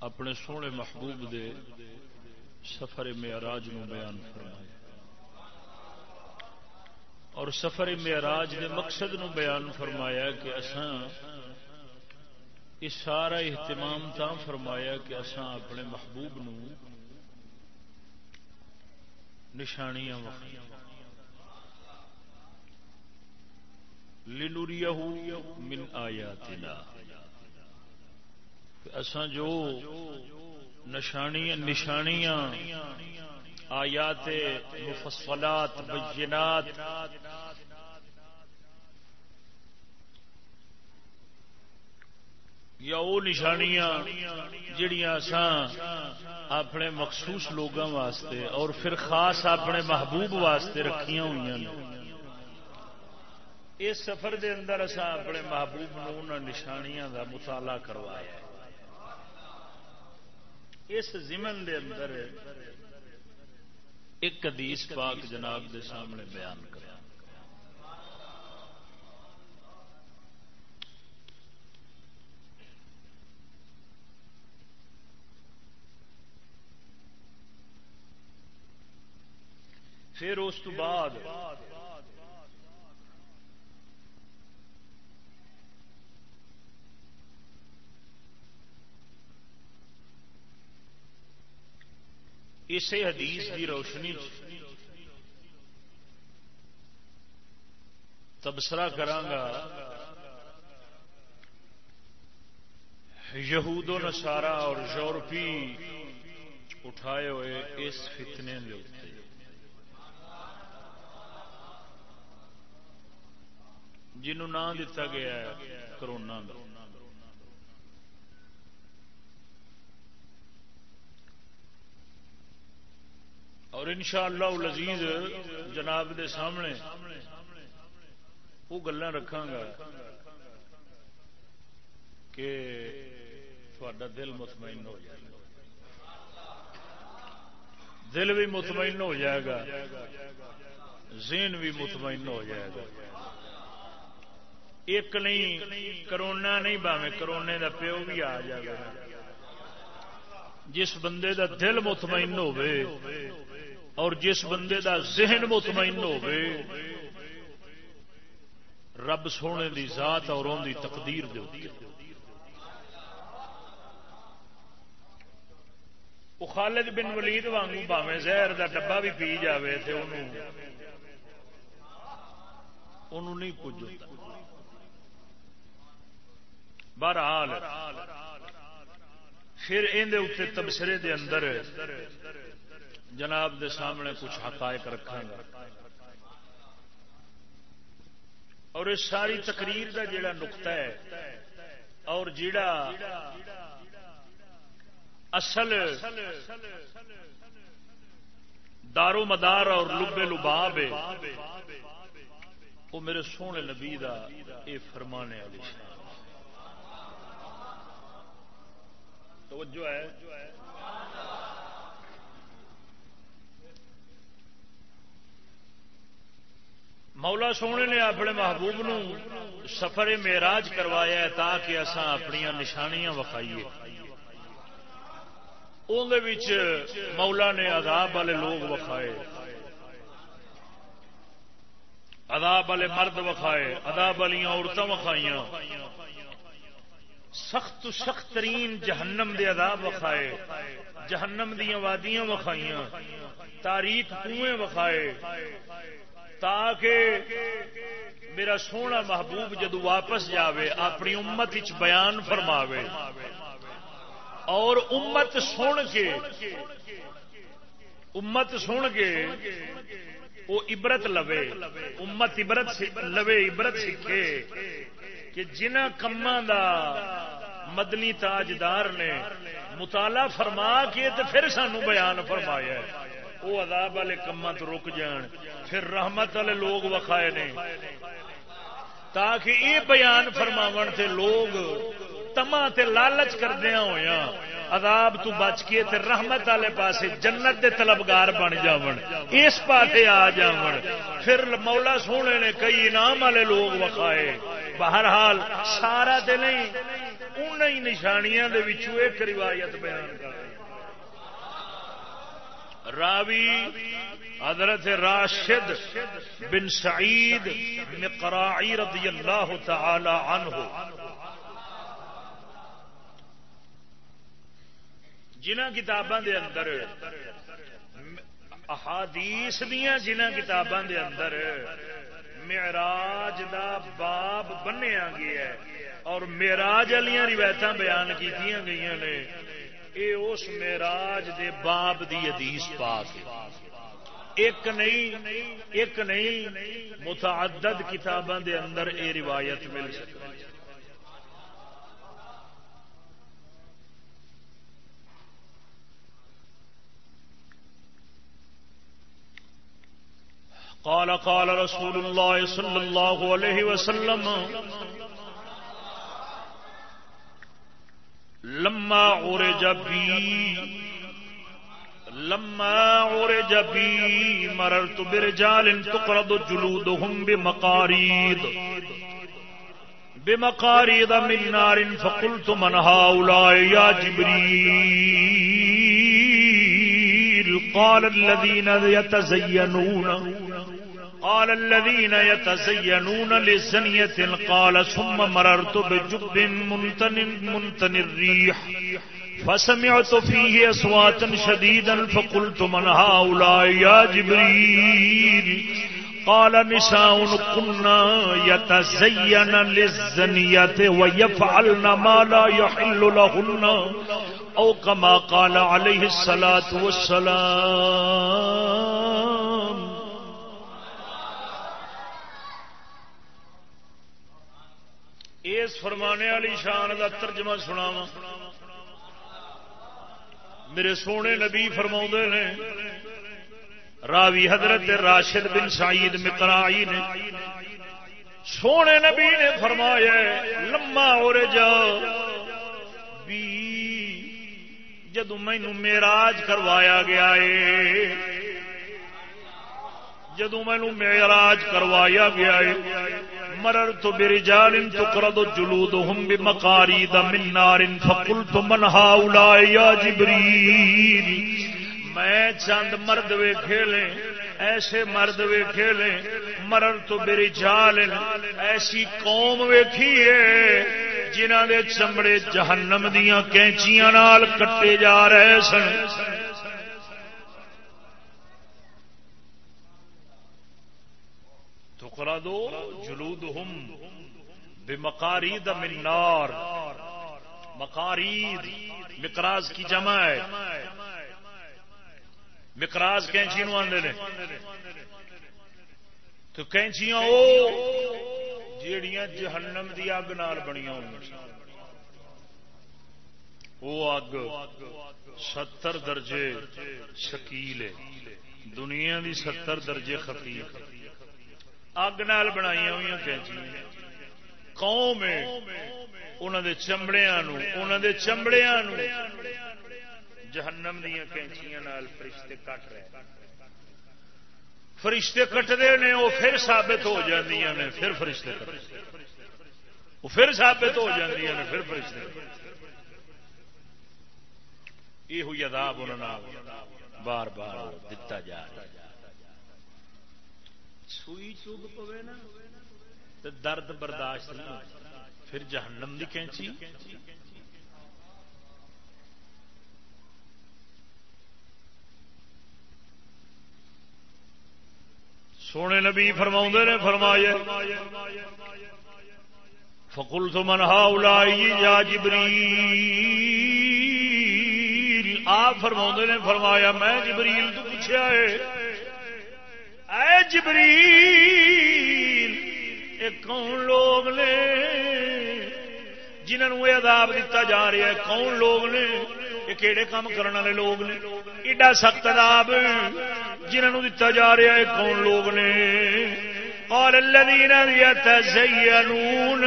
اپنے سونے محبوب دے سفر معراج نو بیان فرمایا اور سفر معراج دے مقصد نو بیان فرمایا کہ اساں اس سارا اہتمام تا فرمایا کہ اساں اپنے محبوب نو نشانیاں وقت لنوریہ من آیاتنا۔ اساں جو نشانیاں نشانیاں، آیات مفصلات، بینات یا وہ نشانیاں جڑیاں اساں اپنے مخصوص لوگوں واسطے اور پھر خاص اپنے محبوب واسطے رکھیاں ہوئی اس سفر دے اندر اصا اپنے محبوب نشانیاں دا مطالعہ کروایا اس زمن دے اندر ایک حدیث پاک جناب دے سامنے بیان کر پھر اس بعد اسی حدیث کی روشنی تبصرہ کرانگا یہود و نسارا اور یورپی اٹھائے ہوئے اس فتنے کے اتنے جنہوں نام دتا گیا ہے کرونا کا اور ان شاء اللہ جناب دے سامنے وہ گلا رکھا گا کہ تھوڑا دل مطمئن ہو جائے گا۔ دل بھی مطمئن ہو جائے گا، ذہن بھی مطمئن ہو جائے گا۔ ایک نہیں، کرونا نہیں باوے کرونے دا پیو بھی آ جائے گا۔ جس بندے دا دل مطمئن ہوئے اور جس بندے دا ذہن مطمئن ہوئے رب سونے دی ذات اور ان دی تقدیر دے وہ خالد بن ولید وانگو باوے زہر دا ڈبا بھی پی جاوے تھے انہوں انہوں نہیں پوجتا۔ بہرحال، پھر اندر تبصرے دے اندر جناب دے سامنے کچھ حقائق رکھا گا۔ اور اس ساری تقریر کا جڑا نقطہ ہے اور جڑا اصل دارو مدار اور لبے لباب ہے، وہ میرے سونے نبی کا یہ فرمانے والی توجہ ہے۔ مولا سونے نے اپنے محبوب نو سفر میراج کروایا ہے تاکہ اساں اپنی نشانیاں وکھائیے۔ مولا نے عذاب والے لوگ وکھائے۔ عذاب والے مرد وکھائے، عذاب والی عورتیں وکھائیاں۔ سخت سخت ترین جہنم دے عذاب وکھائے۔ جہنم دیا وادیاں وکھائیاں۔ تاریخ کنویں وکھائے۔ تاکہ میرا سونا محبوب جدو واپس جاوے، اپنی امت بیان فرماوے۔ اور امت سن کے، امت سن کے وہ عبرت لوے، امت عبرت لوے، عبرت سیکھے کہ جنہ کما دا مدنی تاجدار نے مطالعہ فرما کے تو پھر سانو بیان فرمایا وہ عذاب والے کما تو رک جان۔ پھر رحمت والے لوگ وکھائے نے۔ تاکہ یہ بیان فرماو تے لوگ تما تے لالچ کردیا ہوا عذاب تو بچ کے تے رحمت والے پاسے جنت دے طلبگار بن جاون۔ اس پاسے آ جاون۔ پھر مولا سونے نے کئی انعام والے لوگ وکھائے۔ بہرحال سارا تے نہیں ان نشانیاں ایک روایت بیان کر راوی حضرت راشد بن سعید مقراعی رضی اللہ تعالی عنہ۔ جنہ کتاباں دے اندر احادیث دیا جنہ کتاباں دے اندر معراج دا باب بنیا گیا ہے اور معراج والی روایت بیان کی گئی نے۔ اے اس معراج دے باب دی حدیث پاک ایک نہیں ایک نہیں، متعدد کتاباں دے اندر اے روایت مل سکتی۔ قال قال رسول الله صلى الله عليه وسلم لما عرج بي، لما اور عرج بي، مررت برجال تقرض جلودهم بمقاريض. بمقاريض من نار فقلت من هؤلاء يا جبريل؟ قال الذين يتزينون. قال الذين يتزينون للزنية قال ثم مررت بجب منتن, منتن الريح. فسمعت فيه أصواتا شديدا فقلت من هؤلاء يا جبريل؟ قال نساء كنا يتزين للزنية ويفعلن ما لا يحل لهن. أو كما قال عليه الصلاة والسلام. اس فرمانے والی شان کا ترجمہ سنا میرے سونے نبی فرما نے، راوی حضرت راشد بن سعید مکرائی نے سونے نبی نے فرمایا لما ہو جا بھی جدو مینو میراج کروایا گیا ہے جدو مینو میراج کروایا گیا ہے مرر تو میری جان تو کر دو نار فکل تو منہا الا یا جبری میں چند مرد وے کھیلے ایسے مرد وے کھیلے مرر تو میری جال ایسی قوم ویکھی ہے جنہ دے چمڑے جہنم دیا کینچیاں نال کٹے جا رہے سن۔ دو جلود ہم بے مکارید منار مکارید مکراز کی جمع ہے۔ مکراز کینچی نو آدھے نے۔ تو کینچیاں وہ جیڑیاں جہنم دی اگ نال بنیا وہ اگ ستر درجے شکیل ہے۔ دنیا دی ستر درجے خفیف اگ نال بنائی ہوئی کینچی قوم انہوں دے چمڑیا دے چمڑیا جہنم دیا کینچیاں فرشتے کٹ رہے فرشتے کٹتے نے وہ پھر ثابت ہو جاتی نے پھر فرشتے وہ پھر ثابت ہو جاتی نے پھر فرشتے یہ ہوئی عذاب انہوں بار بار دتا جا رہا سوئی چوب پوے نا تو درد برداشت نہیں پھر جہنم دی کینچی۔ سونے نبی فرما نے فرمایا فکل تو من ہا یا جبری آپ فرما نے، فرمایا، میں جبریل تو پوچھا ہے اے جبریل، اے کون لوگ نے جنہوں یہ عذاب دیتا جا رہا ہے؟ کون لوگ نے؟ یہ کہڑے کام کرنے والے لوگ نے؟ ایڈا سخت عذاب جنہوں دتا جا رہا ہے، کون لوگ نے؟ اور الذين يتزينون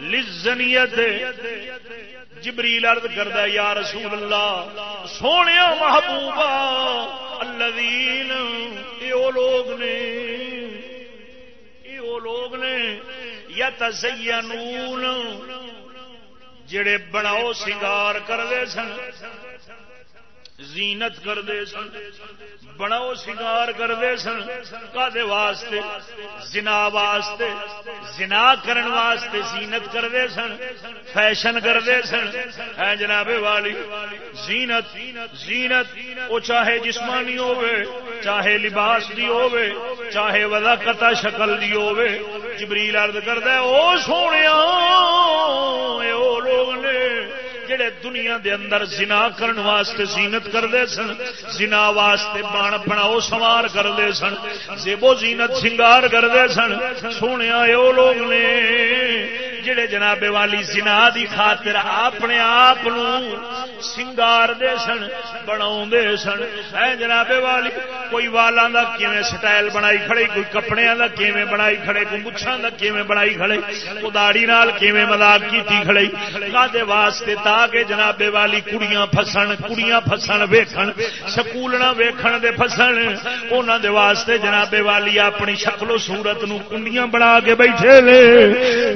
للزنيت جبریل عرض کردا یا رسول اللہ، سونے محبوبہ اے یہ لوگ نے یہ لوگ نے یا تزینون جڑے بناؤ سنگار کرتے سن زینت کرتے سن، بناؤ سنگار کرتے سن کدے واسطے؟ زنا واسطے، زنا کرن واسطے زینت کرتے سن، فیشن کرتے سن۔ ہے جناب والی، زینت زینت وہ چاہے جسمانی ہوے چاہے لباس دی ہوے چاہے وضاقت شکل دی ہوے جبریل عرض کرتا ہے، او سونے او لوگ نے جڑے دنیا دے اندر زنا کرن واسطے زینت کرتے سن، زنا واسطے بان بناؤ سوار کرتے سن، زیبو زینت سنگار کرتے سن، سونے او لوگ نے جڑے جناب والی زنا دی خاطر اپنے آپ سنگار دے سن بنا سن۔ اے جناب والی، کوئی والا دا کیویں سٹائل بنائی کھڑے، کوئی کپڑے دا کیویں بنائی کھڑے، کوئی مچھاں دا کیویں بنائی کھڑے کو داڑی نال کیویں مذاق کیتی کھڑے۔ کادے واسطے تاکہ جناب والی کڑیاں پھسن کڑیاں پھسن ویکھن سکولنا ویکھن دے پھسن۔ انہاں دے واسطے جناب والی اپنی شکل و صورت نو کنڈیاں بنا کے بیٹھے لے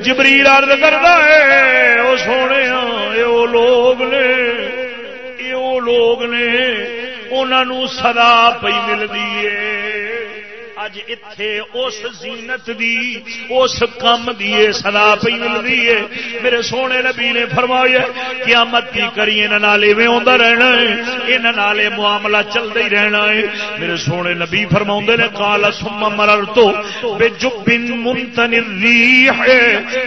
جبریل عرض کرتا ہے وہ سونے یہ لوگ نے۔ لوگ نے انہوں سدا پی ملتی ہے۔ اج اتے اس زینت دی، اس کم دی سدا پی ملتی ہے۔ میرے سونے نبی نے فرمایا، قیامت کی کری نالے آتا رہنا ہے ان نالے معاملہ چلتا ہی رہنا ہے۔ میرے سونے نبی فرما نے کالا سما مرر تو بے جبن منتن ہے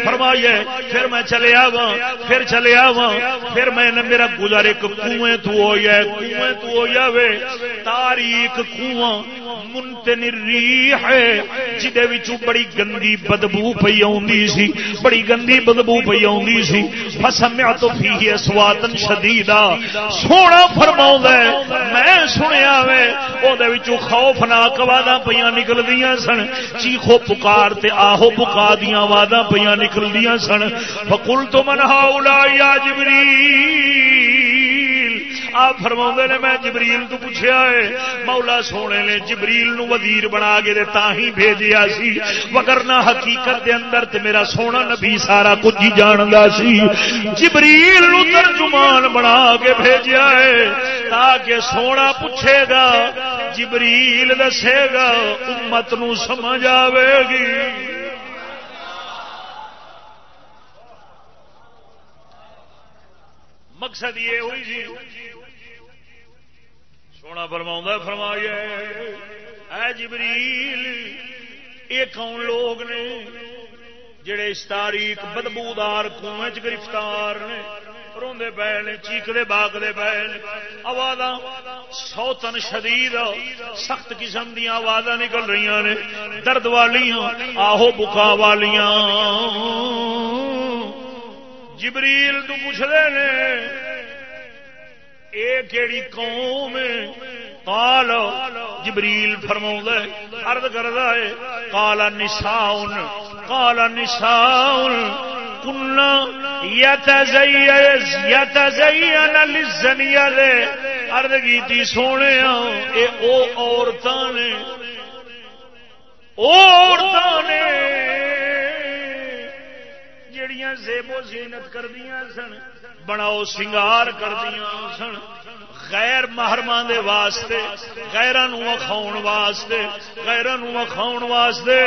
فرمایا، پھر میں چلے آوا پھر چلے آوا پھر میں میرا گزر ایک کنویں تو ہو جائے کنویں تو ہو جاوے تاریخ کنواں منتن ری ہے۔ بڑی گندی بدبو پی سی، بڑی گندی بدبو پی سی فسمیا تو فی سواتن شدید سونا فرما میں سنیا وے خوف ناک وادا پہ نکلدی سن۔ چیخو پکار تے آہو پکا دیا وادا پہ نکلدی سن۔ فکل تو منہا الا جبری آپ فرما نے، میں جبریل تو پوچھا ہے، مولا سونے نے جبریل نو وزیر بنا کے تا ہی بھیجیا سی وگرنا حقیقت دے اندر تے میرا سونا نبی سارا کچھ ہی جاندا سی۔ جبریل نو ترجمان بنا کے بھیجیا ہے، تاکہ سونا پوچھے گا، جبریل دسے گا، امت نو سمجھ آئے گی۔ مقصد یہ ہوئی جی سونا فرما فرمایا اے جبریل، یہ کون لوگ نے جڑے اس تاریخ بدبودار کنویں گرفتار نے؟ روندے پے نے چیختے باغتے پے آواز سوتن شدید، سخت قسم دیا آواز نکل رہی نے۔ درد والیاں، آہو بکا والیاں۔ جبریل تو پوچھتے ہیں اے کیڑی قوم قال جبریل فرما ارد کردا ہے، قال نساء قال نساء کنا یتزین للزنیہ دے۔ ارد کیتی سونے اے او عورتاں نے، او عورتاں نے۔ جڑیاں زیب و زینت کردیاں سن بناؤ سنگار کردیاں سن غیر محرما دے واسطے غیران وکھاؤ واسطے غیران وکھاؤ واسطے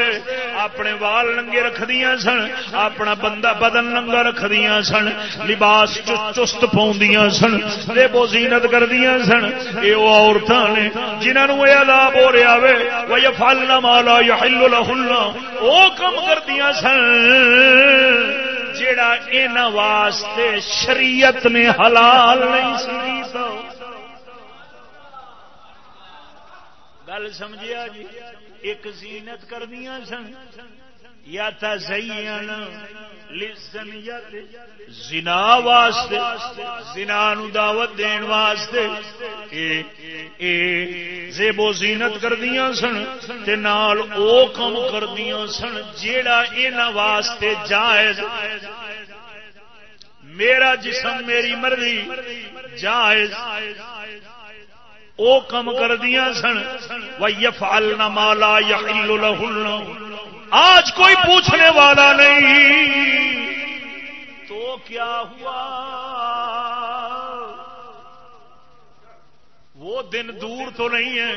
اپنے وال ننگے رکھ دیا سن، اپنا بندہ بدن ننگا رکھ دیا سن، لباس چست پاؤں سن لے بو زینت کر دیا سن۔ یہ وہ عورتیں نے جنہوں یہ لاب ہو رہا وے وہ یہ فل نہ مالا یا ہلو لہلنا وہ کم کر دیا سن جڑا ان واسطے شریعت نے حلال نہیں سی گل سمجھیا جی ایک زینت کردیا سن، یا تزین زنا واسطے، زنا نو دعوت دین واسطے اے اے زیب و زینت کردیاں سن، تے نال او کم کردیاں سن، جیڑا انہاں واسطے جائز۔ میرا جسم، میری مرضی، جائز۔ او کم کردیاں سن، وَيَفْعَلْنَ مَا لَا يَحِلُّ لَهُنَّ آج کوئی پوچھنے والا نہیں۔ تو کیا ہوا؟ وہ دن دور تو نہیں ہے۔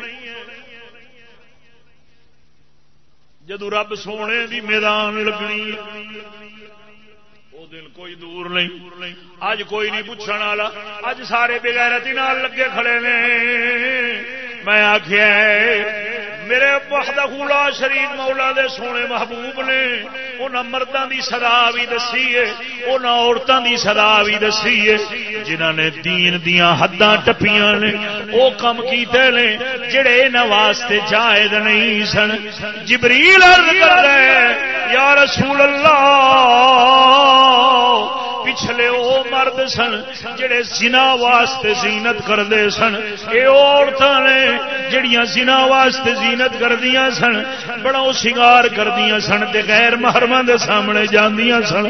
جدو رب سونے دی میدان لگنی وہ دن کوئی دور نہیں۔ اج کوئی نہیں پوچھنے والا۔ اج سارے بغیرتی نال لگے کھڑے نے۔ میں آخیا میرے وحدہ لا شریف مولا دے سونے محبوب نے ان مردوں دی سدا بھی دسی ہے ان عورتوں دی سدا بھی دسی ہے۔ جنہ نے دین دیا حداں ٹپیاں نے وہ کم کیتے نے، جڑے انہاں واسطے جائز نہیں سن۔ جبریل عرض کر رہے یا رسول اللہ! پچھلے او مرد سن جڑے زنا واسطے زینت کرتے سن۔ یہ نے جڑیاں زنا واسطے زینت کردیا سن بڑا سنگار کردیا سن تے غیر محرم دے سامنے جاندیاں سن۔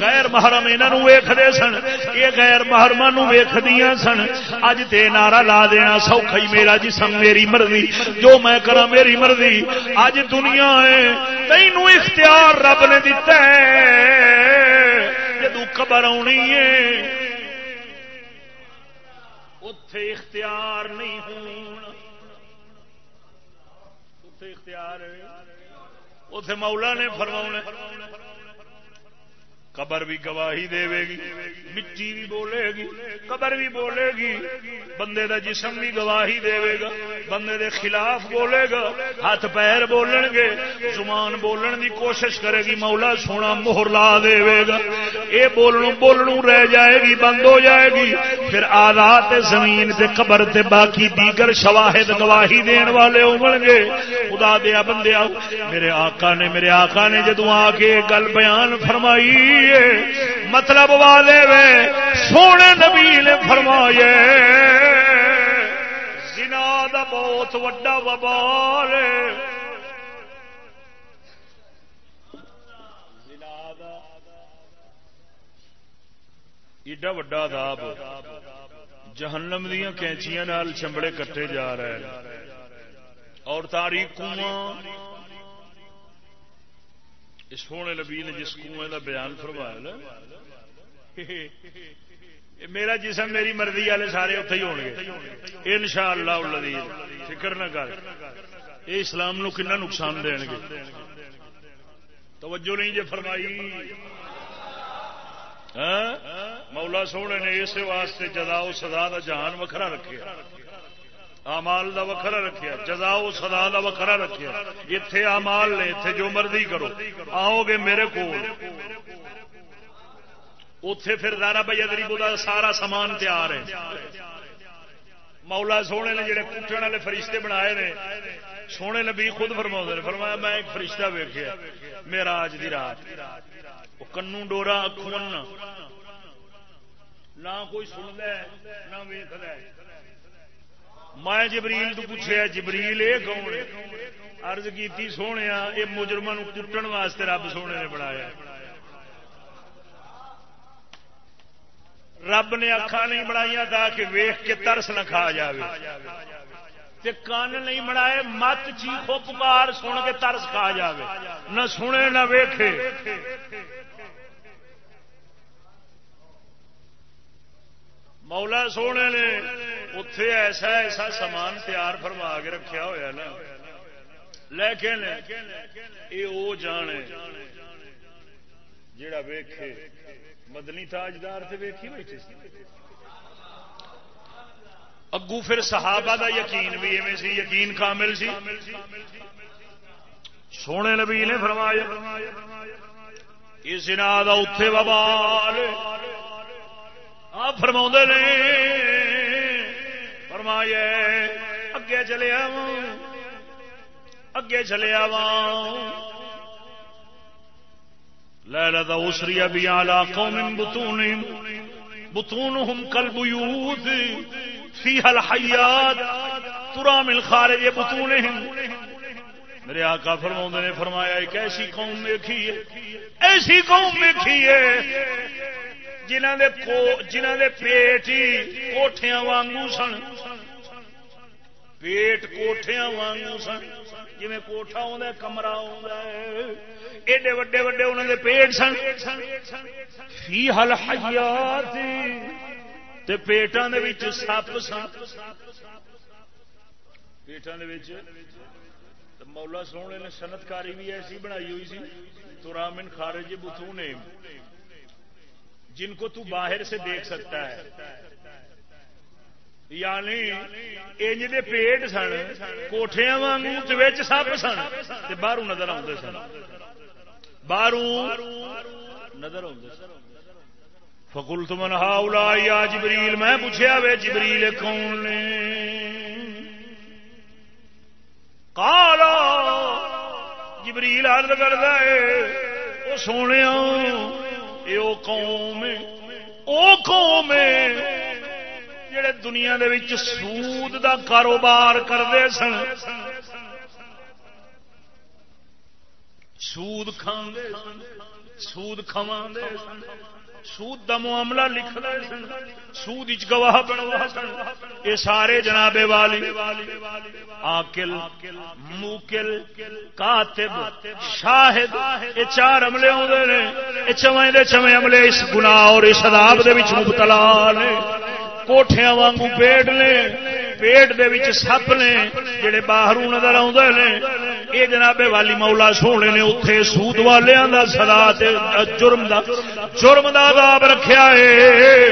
غیر محرم انہوں ویختے سن یہ غیر محرم ویخدیا سن۔ اج تے نعرہ لا دینا سوکھا ہی میرا جسم، میری مرضی۔ جو میں کرا میری مرضی۔ اج دنیا ہے، تینوں اختیار رب نے دتا ہے۔ جدو قبر آنی ہے اتے اختیار نہیں ہونا اتے اختیار اتے مولا نے فرما قبر بھی گواہی دے گی، مٹی بھی بولے گی، قبر بھی بولے گی۔ بندے دا جسم بھی گواہی دے گا، بندے دے خلاف بولے گا، ہاتھ پیر بولن گے، زمان بولن دی کوشش کرے گی، مولا سونا مہر لا دے گا۔ اے بولنو بولنو رہ جائے گی، بند ہو جائے گی۔ پھر آدھات زمین تے قبر تے باقی دیگر شواہد گواہی دین والے ہون گے۔ خدا دیا بندے میرے آقا نے، میرے آقا نے جدو آ کے گل بیان فرمائی مطلب والے وے، سونے نبی نے فرمایا سنا دا بہت وڈا وبال ایڈا وڈا داب جہنم دیا کینچیاں نال چمبڑے کٹے جا رہے ہیں۔ اور تاریخ کنواں سونے نبی نے جس کنویں کا بیان فرمایا نا میرا جسم میری مرضی والے سارے اتے ہی ہو گے۔ ان شاء اللہ فکر نہ کر۔ یہ اسلام نو کنا نقصان دین گے۔ توجہ نہیں جی فرمائی۔ ہاں؟ مولا سونے نے اس واسطے جدا سدا کا جہان وکھرا رکھے آمال دا وکھرا رکھیا جزاؤ سدا دا وکھرا رکھیا۔ اتے آمال نے اتے جو مرضی کرو۔ آؤ گے میرے کو اتے پھر دارا بھائی ادری سارا سامان تیار ہے۔ مولا سونے نے جڑے کٹن والے فرشتے بنائے نے، سونے نبی خود فرما نے، فرمایا میں ایک فرشتہ ویخیا میرا آج دی رات۔ کنو ڈورا اکھون نہ کوئی سنتا ہے، نہ ویخد میں جبریل تو پوچھا جبریل یہ کون ارض کی سونے یہ مجرم کٹن واسطے رب سونے نے بنایا۔ رب نے اکھا نہیں بنائی تاکہ ویخ کے ترس نہ کھا جائے کان نہیں بنائے، مت چیخو پکار سن کے ترس کھا جائے نہ سنے نہ ویخے مولا سونے نے اتے ایسا ایسا سامان تیار فرما کے رکھا ہوا نا۔ لیکن یہ وہ جانے جڑا ویکھے، مدنی تاجدار سے ویکھی بیٹھے اگو پھر صحابہ دا یقین بھی ایویں سی، یقین کامل سی۔ سونے نبی نے فرمایا، اس دا اتے ببال آپ فرما نے فرمایا اگے چلے آو اگے چلے آو لیلہ دا اسری ابی آلا قوم بطون بطونهم کالبیوت فیہا الحیات ترا من خارج بطونهم۔ میرے آقا فرما نے فرمایا، ایک ایسی قوم دیکھی ہے ایسی قوم دیکھی ہے جنہ دے جنہ دے پیٹ ہی کوٹھیاں وانگو سن. پیٹ کوٹھیاں وانگو سن. جی کوٹھا آ کمرا ایڈے وڈے وڈے انہوں نے پیٹ سن. فی حل حیات، تے پیٹاں دے وچ سپ سن. پیٹاں دے وچ مولا سونے نے سنتکاری بھی ایسی بنائی ہوئی سی تو رامن خارج بتو نے. جن کو تو باہر سے دیکھ سکتا ہے۔ یعنی انج دے پیٹ سن، کوٹھیاں وانگو سپ سن باہر نظر آتے سن۔ باہر نظر آتے سن۔ فکل تمن ہاؤلا یا جبریل، میں پوچھا وے جبریل، کون نے؟ کالا جبریل ارد کرتا ہے وہ سونے او قوم او قوم، جڑے دنیا دے وچ سود دا کاروبار کرتے سن، سود کھاندے سود کھواندے سن۔ سود دا معاملہ لکھ لے سن سود گواہ بنوا سن یہ سارے جناب والی آکل موکل، کاتب، شاہد یہ چار عملے آتے ہیں یہ چویں دے چویں عملے اس گناہ اور اس عذاب دے وچ مبتلا نے۔ کوٹھیاں وانگو پیٹ نے، پیٹ دے وچ سپ نے، جڑے باہر نظر آتے ہیں یہ جناب والی مولا سونے نے اتے سود والوں کا سدا جرم دا جرم دا عذاب رکھیا ہے۔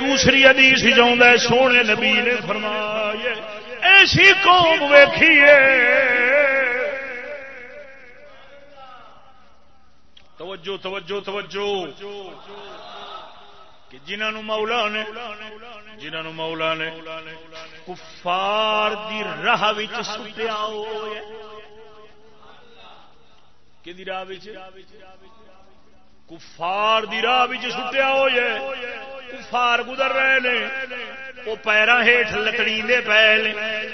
دوسری ادیس جاؤں سونے نبی نے فرمایا، ایسی قوم ویکھیے۔ توجہ توجہ توجہ۔ کہ جنہوں مولا نے جنہوں مولا نے کفار دی راہ سٹیا ہو کہ راہ کفار دی راہ سٹیا ہو جائے کفار گزر رہے نے۔ وہ پیرا ہیٹ لتڑی پے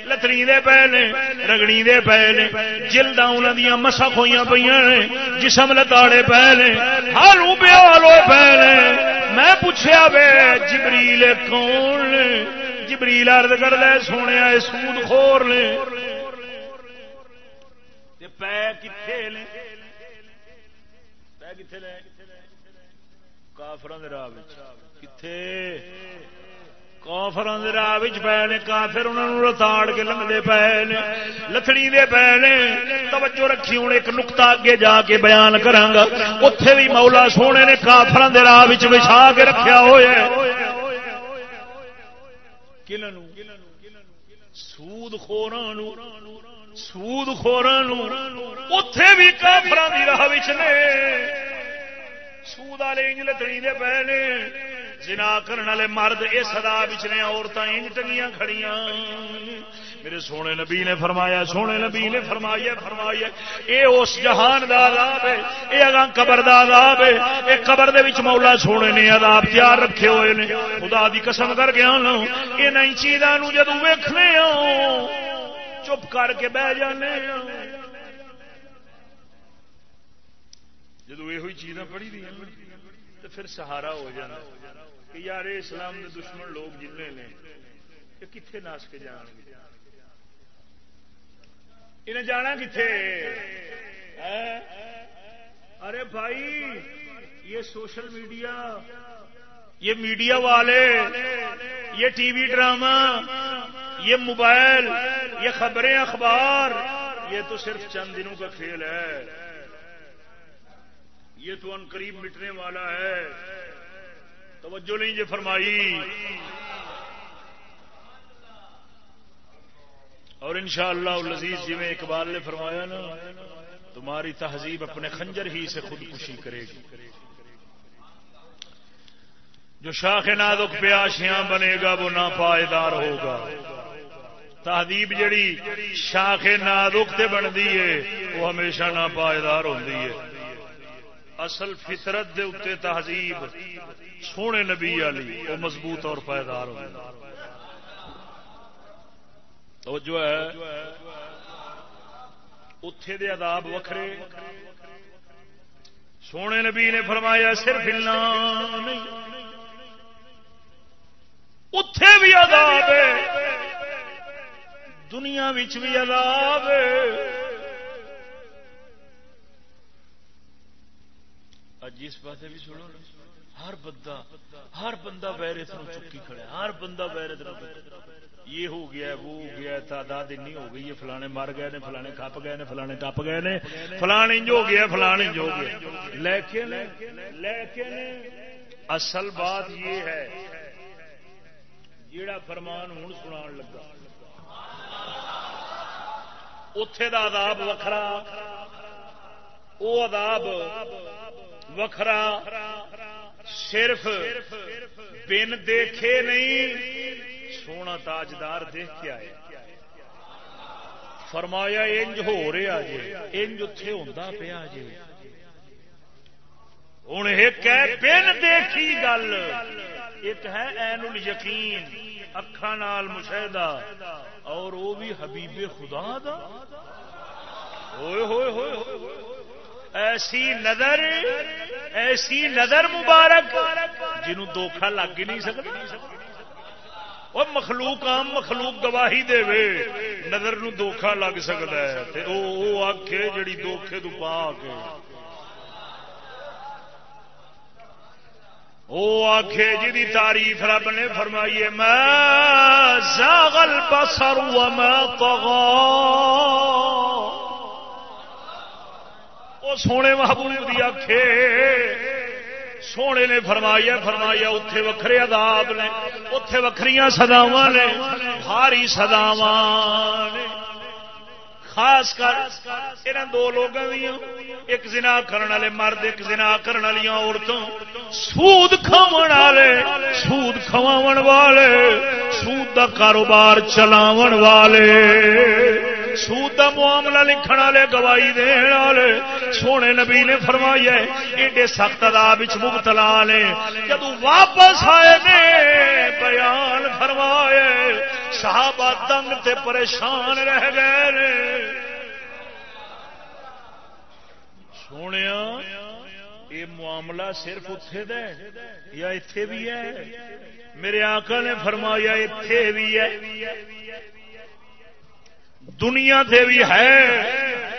لتڑی پے نے۔ رگڑی پے نے۔ جلدا انہوں دیا مسا کھوئی پہ جسم لتاڑے پے نے۔ ہالو پیال ہوئے پے نے۔ میں پوچھا وے، جبریل کون نے؟ جبریل ارد کر لے سونے سود خور نے۔ پے کتنے پے کتنے لے کافر راہ کتنے کافر راہ پے نے، کافر انہوں لتاڑ کے لگتے پے نے لتڑی دے پے نے۔ توجہ رکھی ہوں ایک نقطہ اگے جا کے بیان کرا اتے بھی مولا سونے نے کافر راہ بچھا کے رکھا ہوا سود خورا سود خورا اتے بھی کافر راہ نے۔ سود والے انج لتڑی دے پے نے۔ جنا کرنے والے مرد اس سدا بچنے عورتیں انج ٹنگیاں کھڑیاں۔ میرے سونے نبی نے فرمایا، سونے نبی نے فرمایا فرمایا، اے اس جہان دا عذاب ہے، اے اگاں قبر دا عذاب ہے۔ اے قبر دے وچ مولا سونے نے عذاب تیار رکھے ہوئے نے۔ خدا دی قسم کر گیا نا اے نئی چیزاں نو جدوں ویکھنے ہو چپ کر کے بہ جانے ہوں جدو یہ چیزاں پڑھی دیا، تو پھر سہارا ہو جانا کہ یار اسلام کے دشمن لوگ جن نے کتنے نس کے جان گے؟ انہیں جانا کتنے ارے بھائی، یہ سوشل میڈیا، یہ میڈیا والے، یہ ٹی وی ڈرامہ، یہ موبائل، یہ خبریں، اخبار، یہ تو صرف چند دنوں کا کھیل ہے۔ یہ تو ان قریب مٹنے والا ہے۔ توجہ نہیں جی فرمائی۔ اور انشاءاللہ شاء اللہ لذیذ جی میں اقبال نے فرمایا نا، تمہاری تہذیب اپنے خنجر ہی سے خودکشی کرے گی۔ جو شاخ نادک پیاشیاں بنے گا، وہ نا پائیدار ہوگا۔ تہذیب جڑی شاخ نادک تے بنتی ہے، وہ ہمیشہ نا پائیدار ہوتی ہے۔ اصل فطرت دے اتنے تہذیب، سونے نبی علی وہ مضبوط اور پائیدار ہو تو جو ہے۔ اتے دے عذاب وکھرے۔ سونے نبی نے فرمایا، صرف ہلنا اتے بھی عذاب ہے۔ دنیا بھی عذاب ہے۔ جس پاس بھی سنو ہر بندہ ہر بندہ ویرت نو چکی کھڑا ہر بندہ ویرت نو یہ ہو گیا، وہ ہو گیا، تعداد انی ہو گئی ہے، فلانے مر گئے نے، فلانے کھپ گئے نے، فلانے ٹپ گئے نے فلان انج ہو گیا فلان انج ہو گیا۔ لیکن لیکن اصل بات یہ ہے، جیڑا فرمان ہوں سنا لگا اتے کا عذاب وکھرا وہ عذاب وکھرا صرف بن دیکھے نہیں، سونا تاجدار دیکھ کے آئے۔ فرمایا، انج ہو رہا جی انج اتے ہوں پیا جی۔ ہوں ایک ہے بن دیکھی گل، ایک ہے این یقین اکھان مشاہدہ، اور وہ بھی حبیب خدا دا۔ ہوئے ہوئے ہوئے۔ ایسی نظر ایسی نظر مبارک جنہوں دھوکھا لگ ہی نہیں سکتا۔ وہ مخلوق آم مخلوق گواہی دے وے، نظر نو دھوکھا لگ سکتا ہے۔ وہ آخ جڑی دھوکھے تو پا کے۔ وہ آخ جی تعریف رب نے فرمائیے میں زاغل بسر میں طغا وہ سونے محبوب دی آخے سونے نے فرمایا فرمایا اتے وکھرے عذاب نے اتے وکری سداوا نے، بھاری سداوا خاص کر ان دو لوگوں ایک زنا کرنے والے مرد، ایک زنا کرنے والی عورتوں سود کھاو والے، سود کھوا والے، سود کا کاروبار چلاو والے۔ سود کا معاملہ لکھن والے، گواہی دن والے۔ سونے نبی نے فرمایا ایڈے سخت اداب مبتلا نے۔ جدو واپس آئے نے، بیان فرمائے۔ صحابہ تنگ تے پریشان رہ گئے نے۔ سونے یہ معاملہ صرف اتے دے یا اتے بھی ہے؟ میرے آقا نے فرمایا، اتے بھی ہے۔ دنیا سے بھی ہے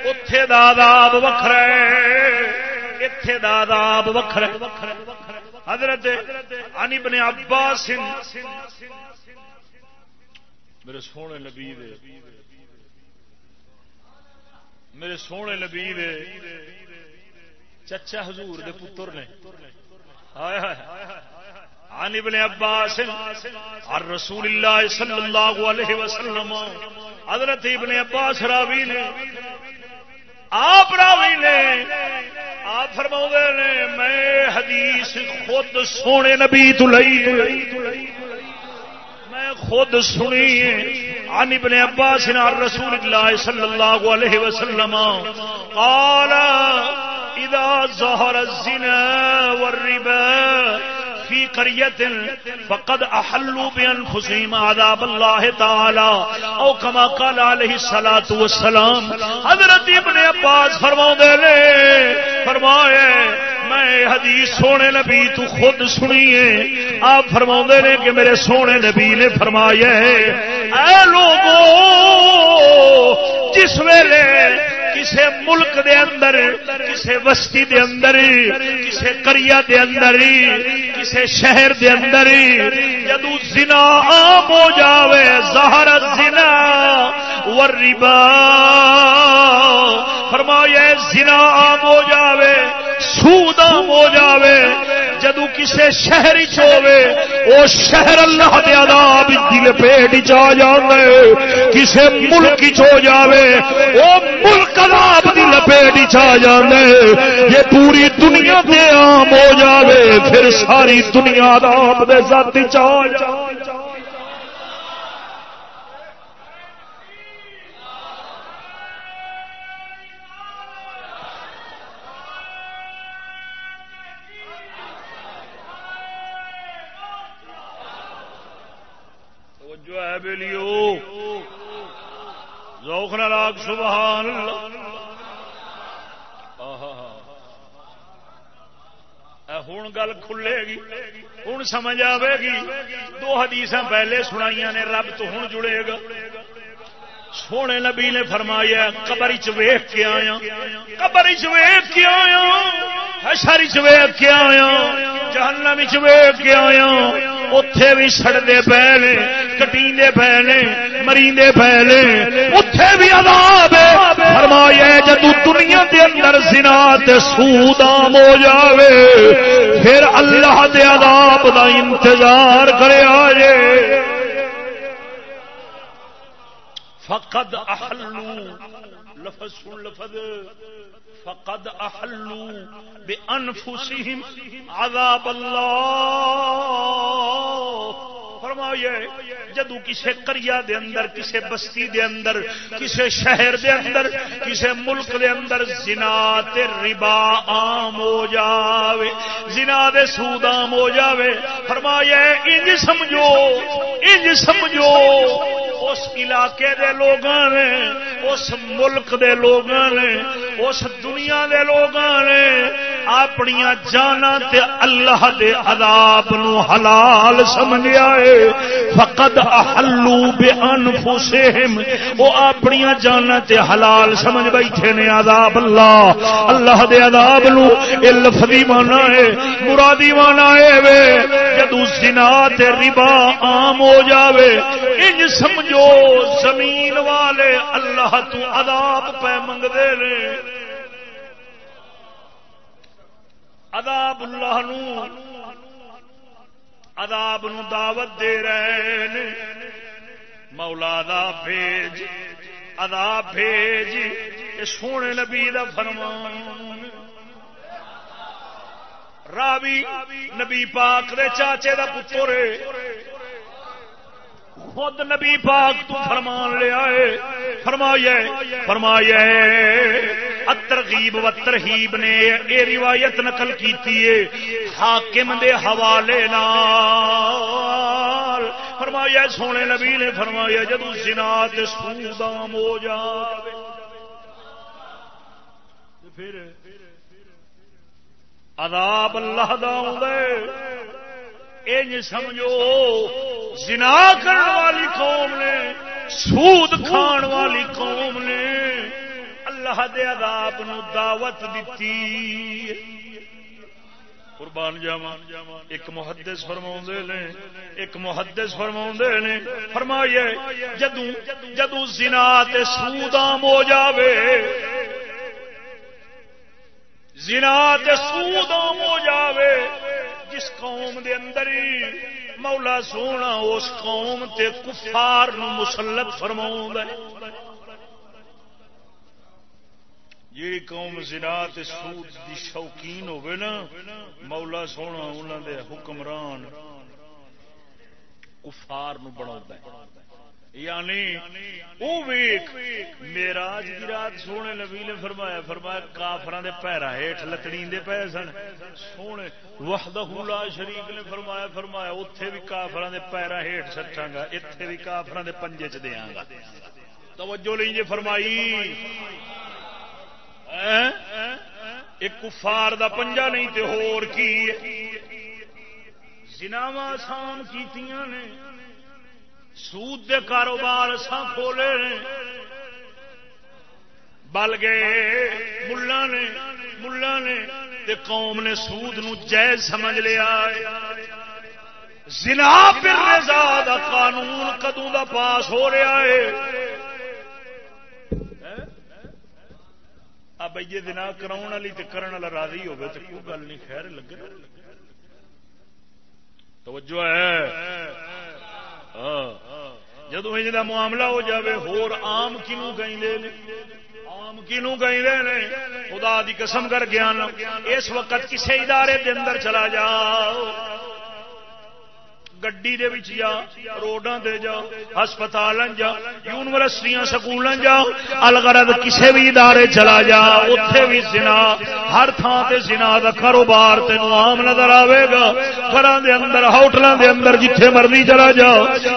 اتے داداب وکر اتے داداب وکر حضرت انی بنے عباس۔ میرے سونے نبی میرے سونے نبی چچا حضور دے پتر نے۔ عن ابن عباس، عن رسول اللہ صلی اللہ علیہ وسلم، حضرت ابن عباس راوی نے، آپ راوی نے، آپ فرما نے، میں حدیث خود سونے نبی تو لئی میں خود سنی عن ابن عباس، عن رسول اللہ صلی اللہ علیہ وسلم، قال، اذا ظهر الزنا والربا فی قریت فقد احلوا بانفسهم عذاب اللہ تعالی او کما قال علیہ الصلات والسلام، حضرت ابن عباس فرماوندے نے فرمایا میں حدیث سونے نبی تو خود سنیے۔ آپ فرما نے کہ میرے سونے نبی نے فرمایا ہے، اے لوگوں جس ویلے کسے ملک دے اندر، کسے وسطی دے اندر، کسے کریا دے اندر، کسے شہر دے اندر، جدو زنا عام ہو جاوے زہر زنا وربا فرمایا زنا عام ہو جاوے، سود عام ہو جاوے جدو کسے شہر چوے او شہر اللہ دے عذاب دی لپیٹ چ آ جاندے کسے ملک چ ہو جاوے، او ملک عذاب دی لپیٹ چ آ جاندے یہ پوری دنیا تے عام ہو جاوے، پھر ساری دنیا عذاب دے ذات چ آ جاندے بلیو ذوق لاگ، سبحان ہوں گل کھلے گی ہوں سمجھ آئے گی۔ دو حدیث پہلے سنائی نے، رب تو ہوں جڑے گا۔ سونے نبی نے فرمایا قبر چیخ کے آیا۔ قبر چیخ کے آیا۔ حشر چ ویخ کے آیا۔ جہنم چ ویخ کے آیا۔ اتے بھی سڑتے پے نے، کٹیندے پے نے، مریندے پے نے۔ اتے بھی عذاب فرمایا جدو دنیا دے اندر زنا تے سود عام ہو جاوے، پھر اللہ دے عذاب دا انتظار کرے آجے فقد احلو لفظ سن لفظ. فقد احلو بانفسهم عذاب اللہ. فرمایا جدو کسے کریا دے اندر، کسے بستی دے اندر، کسے شہر دے اندر، کسے ملک دے اندر زنا تے ربا عام ہو جاوے، زنا دے سود عام ہو جاوے فرمایا انج سمجھو انج سمجھو، اس علاقے دے لوگاں نے، اس ملک دے لوگاں نے، اس دنیا دے لوگاں نے اپنی جانا تے اللہ دے عذاب نو حلال سمجھیا ہے۔ فقد احلو بانفسهم۔ وہ اپنی جانا تے حلال سمجھ بیٹھے نے عذاب اللہ۔ اللہ دے عذاب نو اے لفظی مانا ہے، مرادی مانا ہے وے۔ جدو زنا تے ربا عام ہو جاوے، انج سمجھو زمین والے اللہ تو عذاب پہ منگ دے نے۔ عذاب اللہ نو عذاب نو دعوت دے رہے نے۔ مولا دا بھیج، عذاب بھیج یہ سونے نبی دا فرمان۔ راوی نبی پاک دے چاچے دا پتر خود نبی پاک تو فرمان لے آئے۔ فرمایا فرمایا اترغیب و ترہیب نے اے روایت نقل کیتی ہے۔ حاکم دے حوالے نال۔ فرمایا سونے نبی نے فرمایا جدو زنا تے سودام ہو جاوے۔ پھر عذاب اللہ دا دے سمجھو، زنا کرنے والی قوم نے، سود کھان والی قوم نے اللہ دے عذاب نو دعوت دیتی قربان جاوا ایک محدث فرما نے، ایک محدث فرما نے فرمائیے جدو جدو زنا تے سود آم ہو جاوے، زنا تے سود آم ہو جاوے جس قوم دے اندر مولا سونا اس قوم تے کفار نو مسلط فرما جی قوم زنا تے سود دی شوقین ہوے نا، مولا سونا انہوں دے حکمران کفار نو بنا یعنی وہ ویک میراج کی رات سونے نبی نے فرمایا فرمایا کافران دے پیرا ہیٹ لکڑی دے پے سن۔ سونے وحدہ لا شریف نے فرمایا فرمایا اتے بھی کافران دے پیرا ہیٹ سٹا گا اتے بھی کافران دے پنجے چ دیا گا۔ توجہ لیں جی فرمائی۔ ہاں؟ ایک کفار دا پنجا نہیں تے ہور کی جناوا آسان کیتیاں نے۔ سود دے کاروبار سا کھولے نے۔ بل گئے، ملا نے ملا نے، تے قوم نے سود نو جائز سمجھ لیا زنا پر رضا دا قانون کدوں دا پاس ہو رہا ہے؟ بھائی دن کرا والی تو کرنے والا راضی ہوگا تو کوئی گل نہیں، خیر لگے توجہ ہے۔ جدو یہ معاملہ ہو جاوے، ہور آم کنو گئی لے آم کنو گئی لے خدا دی قسم کر گیا اس وقت کسی ادارے دے اندر چلا جاؤ۔ گڈی دے وچ جا روڈاں تے جا ہسپتال جا یونیورسٹیاں سکول جا الغرض کسے بھی ادارے چلا جا اوتھے بھی زنا ہر تھان تے زنا دا کاروبار تینوں عام نظر آوے گا گھراں دے اندر ہوٹلاں دے اندر جتھے مرضی چلا جا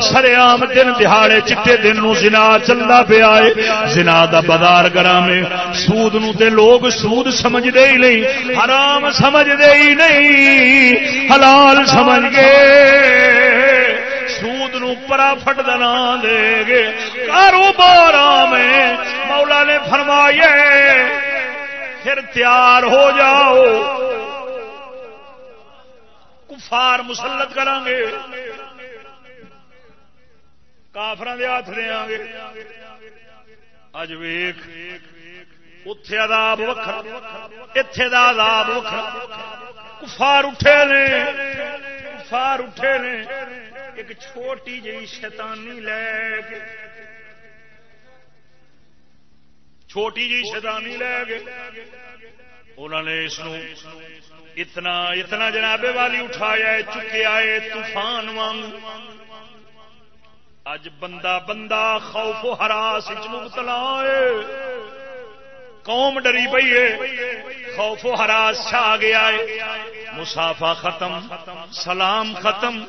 سرے عام دن دہاڑے چٹے دن نو زنا چلدا پیا اے زنا دا بازار گراں میں سود نو تے لوگ سود سمجھ دے ہی نہیں حرام سمجھ دے ہی نہیں حلال سمجھ گئے سود نو پرافٹ دنا دے گے۔ کاروبار میں مولا نے فرمائیے پھر تیار ہو جاؤ۔ کفار مسلط کریں گے۔ کافر ہاتھ دیا گے۔ اج ویخ اتے آداب وکر اتے آداب وکر کفار اٹھے نے۔ کفار اٹھے نے۔ ایک چھوٹی جی شیطانی لے کے چھوٹی جی شیطانی لے کے انہوں نے اس اتنا اتنا جنابے والی اٹھایا چکے آئے طوفان وانگ۔ اج بندہ بندہ خوف و ہراس مبتلا ہے۔ قوم ڈری پی ہے۔ خوف و ہراس چھا گیا ہے۔ مسافا ختم، سلام ختم،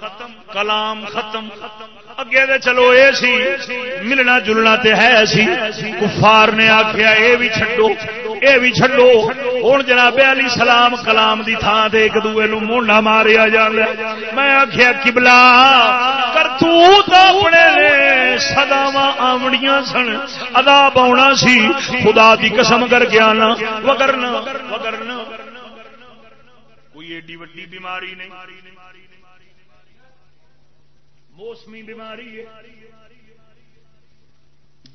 کلام ختم۔ اگے دے چلو اے سی ملنا جلنا تے ہے سی کفار نے آخیا اے بھی چھڈو اے بھی چھڈو ہوں جناب علی سلام کلام دی تھان تے ایک دوے نو مونڈا ماریا جاندا میں آخیا قبلہ کر تو اپنے نے سداواں آمڑیاں سن عذاب آونا سی خدا دی قسم کر کے آنا وگرنا وگرنا کوئی ایڈی وڈی بیماری نہیں موسمی بیماری ہے۔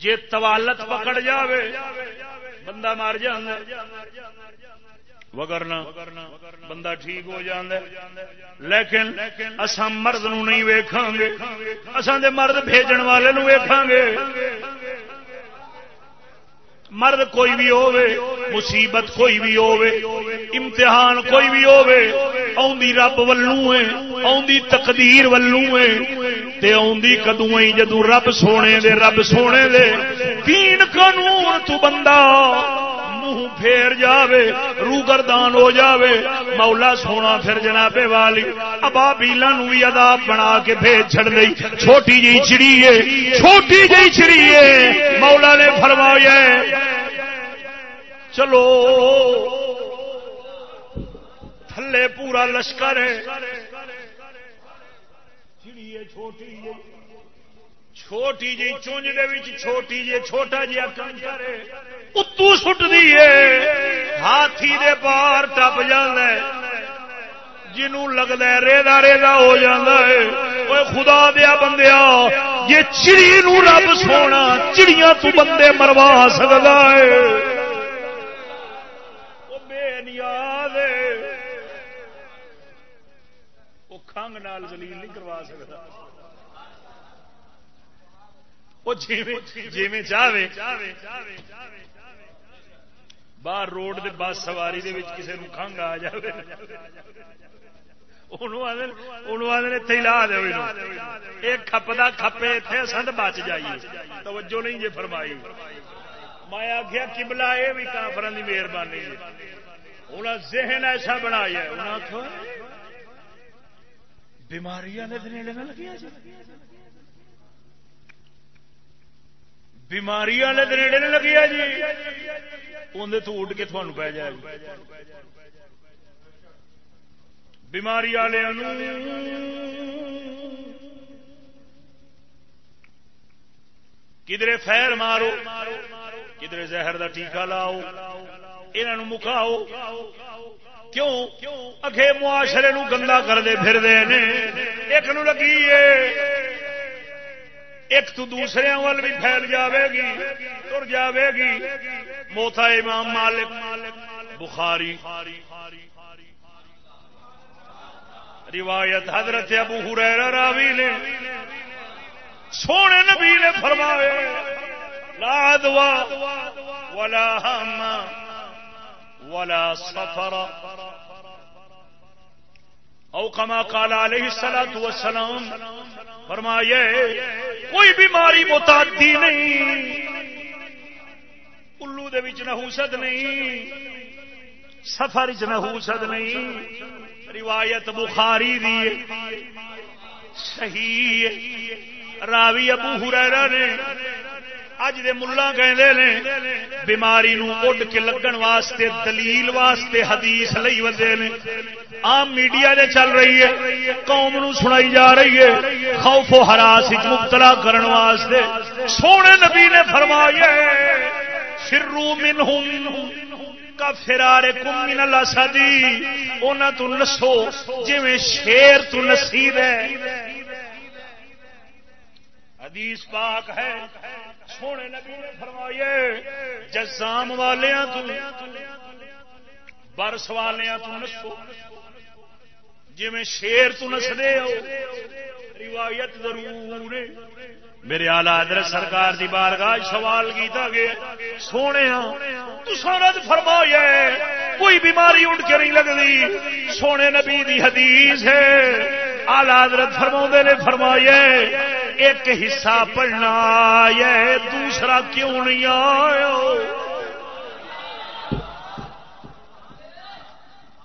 جی توالت پکڑ جاوے، بندہ مار وگرنا بندہ ٹھیک ہو جاندے لیکن اسان مرد نو نہیں ویکھاں گے۔ اسان دے مرد بھیجن والے نو ویکھاں گے۔ مرد کوئی بھی ہوے مصیبت کوئی بھی ہوے امتحان کوئی بھی ہوے آدھی رب ولو ہے آدھی تقدیر ولو ہے۔ تے آدھی کدو جدو رب سونے دے، رب سونے دے۔ تین قانون تو بندہ منہ پھیر جاوے رو گردان ہو جاوے۔ مولا سونا پھر جنابے والی ابا بیلا بھی ادا بنا کے بھیج چھڑ گئی چھوٹی جی چڑی ہے، چھوٹی جی چڑی ہے۔ مولا نے فرمایا چلو، تھلے پورا لشکر ہے۔ چڑی ہے چھوٹی ہے। چھوٹی جی چونج دے چھوٹی جی چھوٹا جی کنکر اتو سٹ دیے ہاتھی دے پار ٹپ جانا جنوں لگتا ہے ریدا ریدا ہو جاتا ہے وہ خدا دیا بندیا یہ چڑی نو رب سونا چڑیاں تو بندے مروا سکتا ہے۔ وہ بے نیاد وہ کھنگ نال زلیل نہیں کروا سکتا جی چاہے باہر روڈ دے بس سواری دے کسی نو کنگ آ جائے لا دے ایک کھپتا کھپے اتنے سند بچ جائیے توجہ نہیں جی فرمائی میں آخیا کبلا یہ بھی کافر کی مہربانی انہیں ذہن ایسا بنایا انہیں بیماریاں نے لگیا بیماری والے دریڑے نے لگیا جی۔ اندر تو اڈ کے تھوڑا پی جائے۔ بیماری والے کدھر فیر مارو کدھر زہر کا ٹیکا لاؤ یہ مکاؤ کیوں اگے معاشرے نو گندا کرتے پھرتے ایک نو لگی ایک تو دوسرے وال بھی پھیل جاوے گی، تر جاوے گی۔ موتا امام مالک، بخاری۔ روایت حضرت ابو حریرہ راوی نے۔ سونے نبی نے فرماوے لا دعا ولا ہم ولا سفر. او کما کالا علیہ السلام والسلام فرمایا کوئی بیماری متعدی نہیں الو دے نہیں، سفر چ نحوست نہیں، روایت بخاری دی صحیح راوی ابو ہریرہ نے اج دے ملا کہ بیماری نو اڈ کے لگن واسطے، دلیل واسطے حدیث لئی وے نے۔ عام میڈیا دے چل رہی ہے، قوم نو سنائی جا رہی ہے، خوف و ہراس مبتلا کرن واسطے۔ سونے نبی نے فرمایا شرو منہم فرارے کمی نلا سدی انہوں تو نسو جی شیر تو نصیب ہے۔ حدیث پاک ہے۔ سونے نبی نے فرمائیے، جزام والیاں تو، برس والیاں تو نسو۔ جی شیر تو نسدے ہو، روایت ضرور میرے آلہ حضرت سرکار دی بارگاہ سوال کیتا گیا سونے تو فرمایا کوئی بیماری اٹھ کے نہیں لگتی۔ سونے نبی دی حدیث ہے۔ آلہ حضرت فرما نے فرمایا ایک حصہ پڑھنا ہے، دوسرا کیوں نہیں آیا؟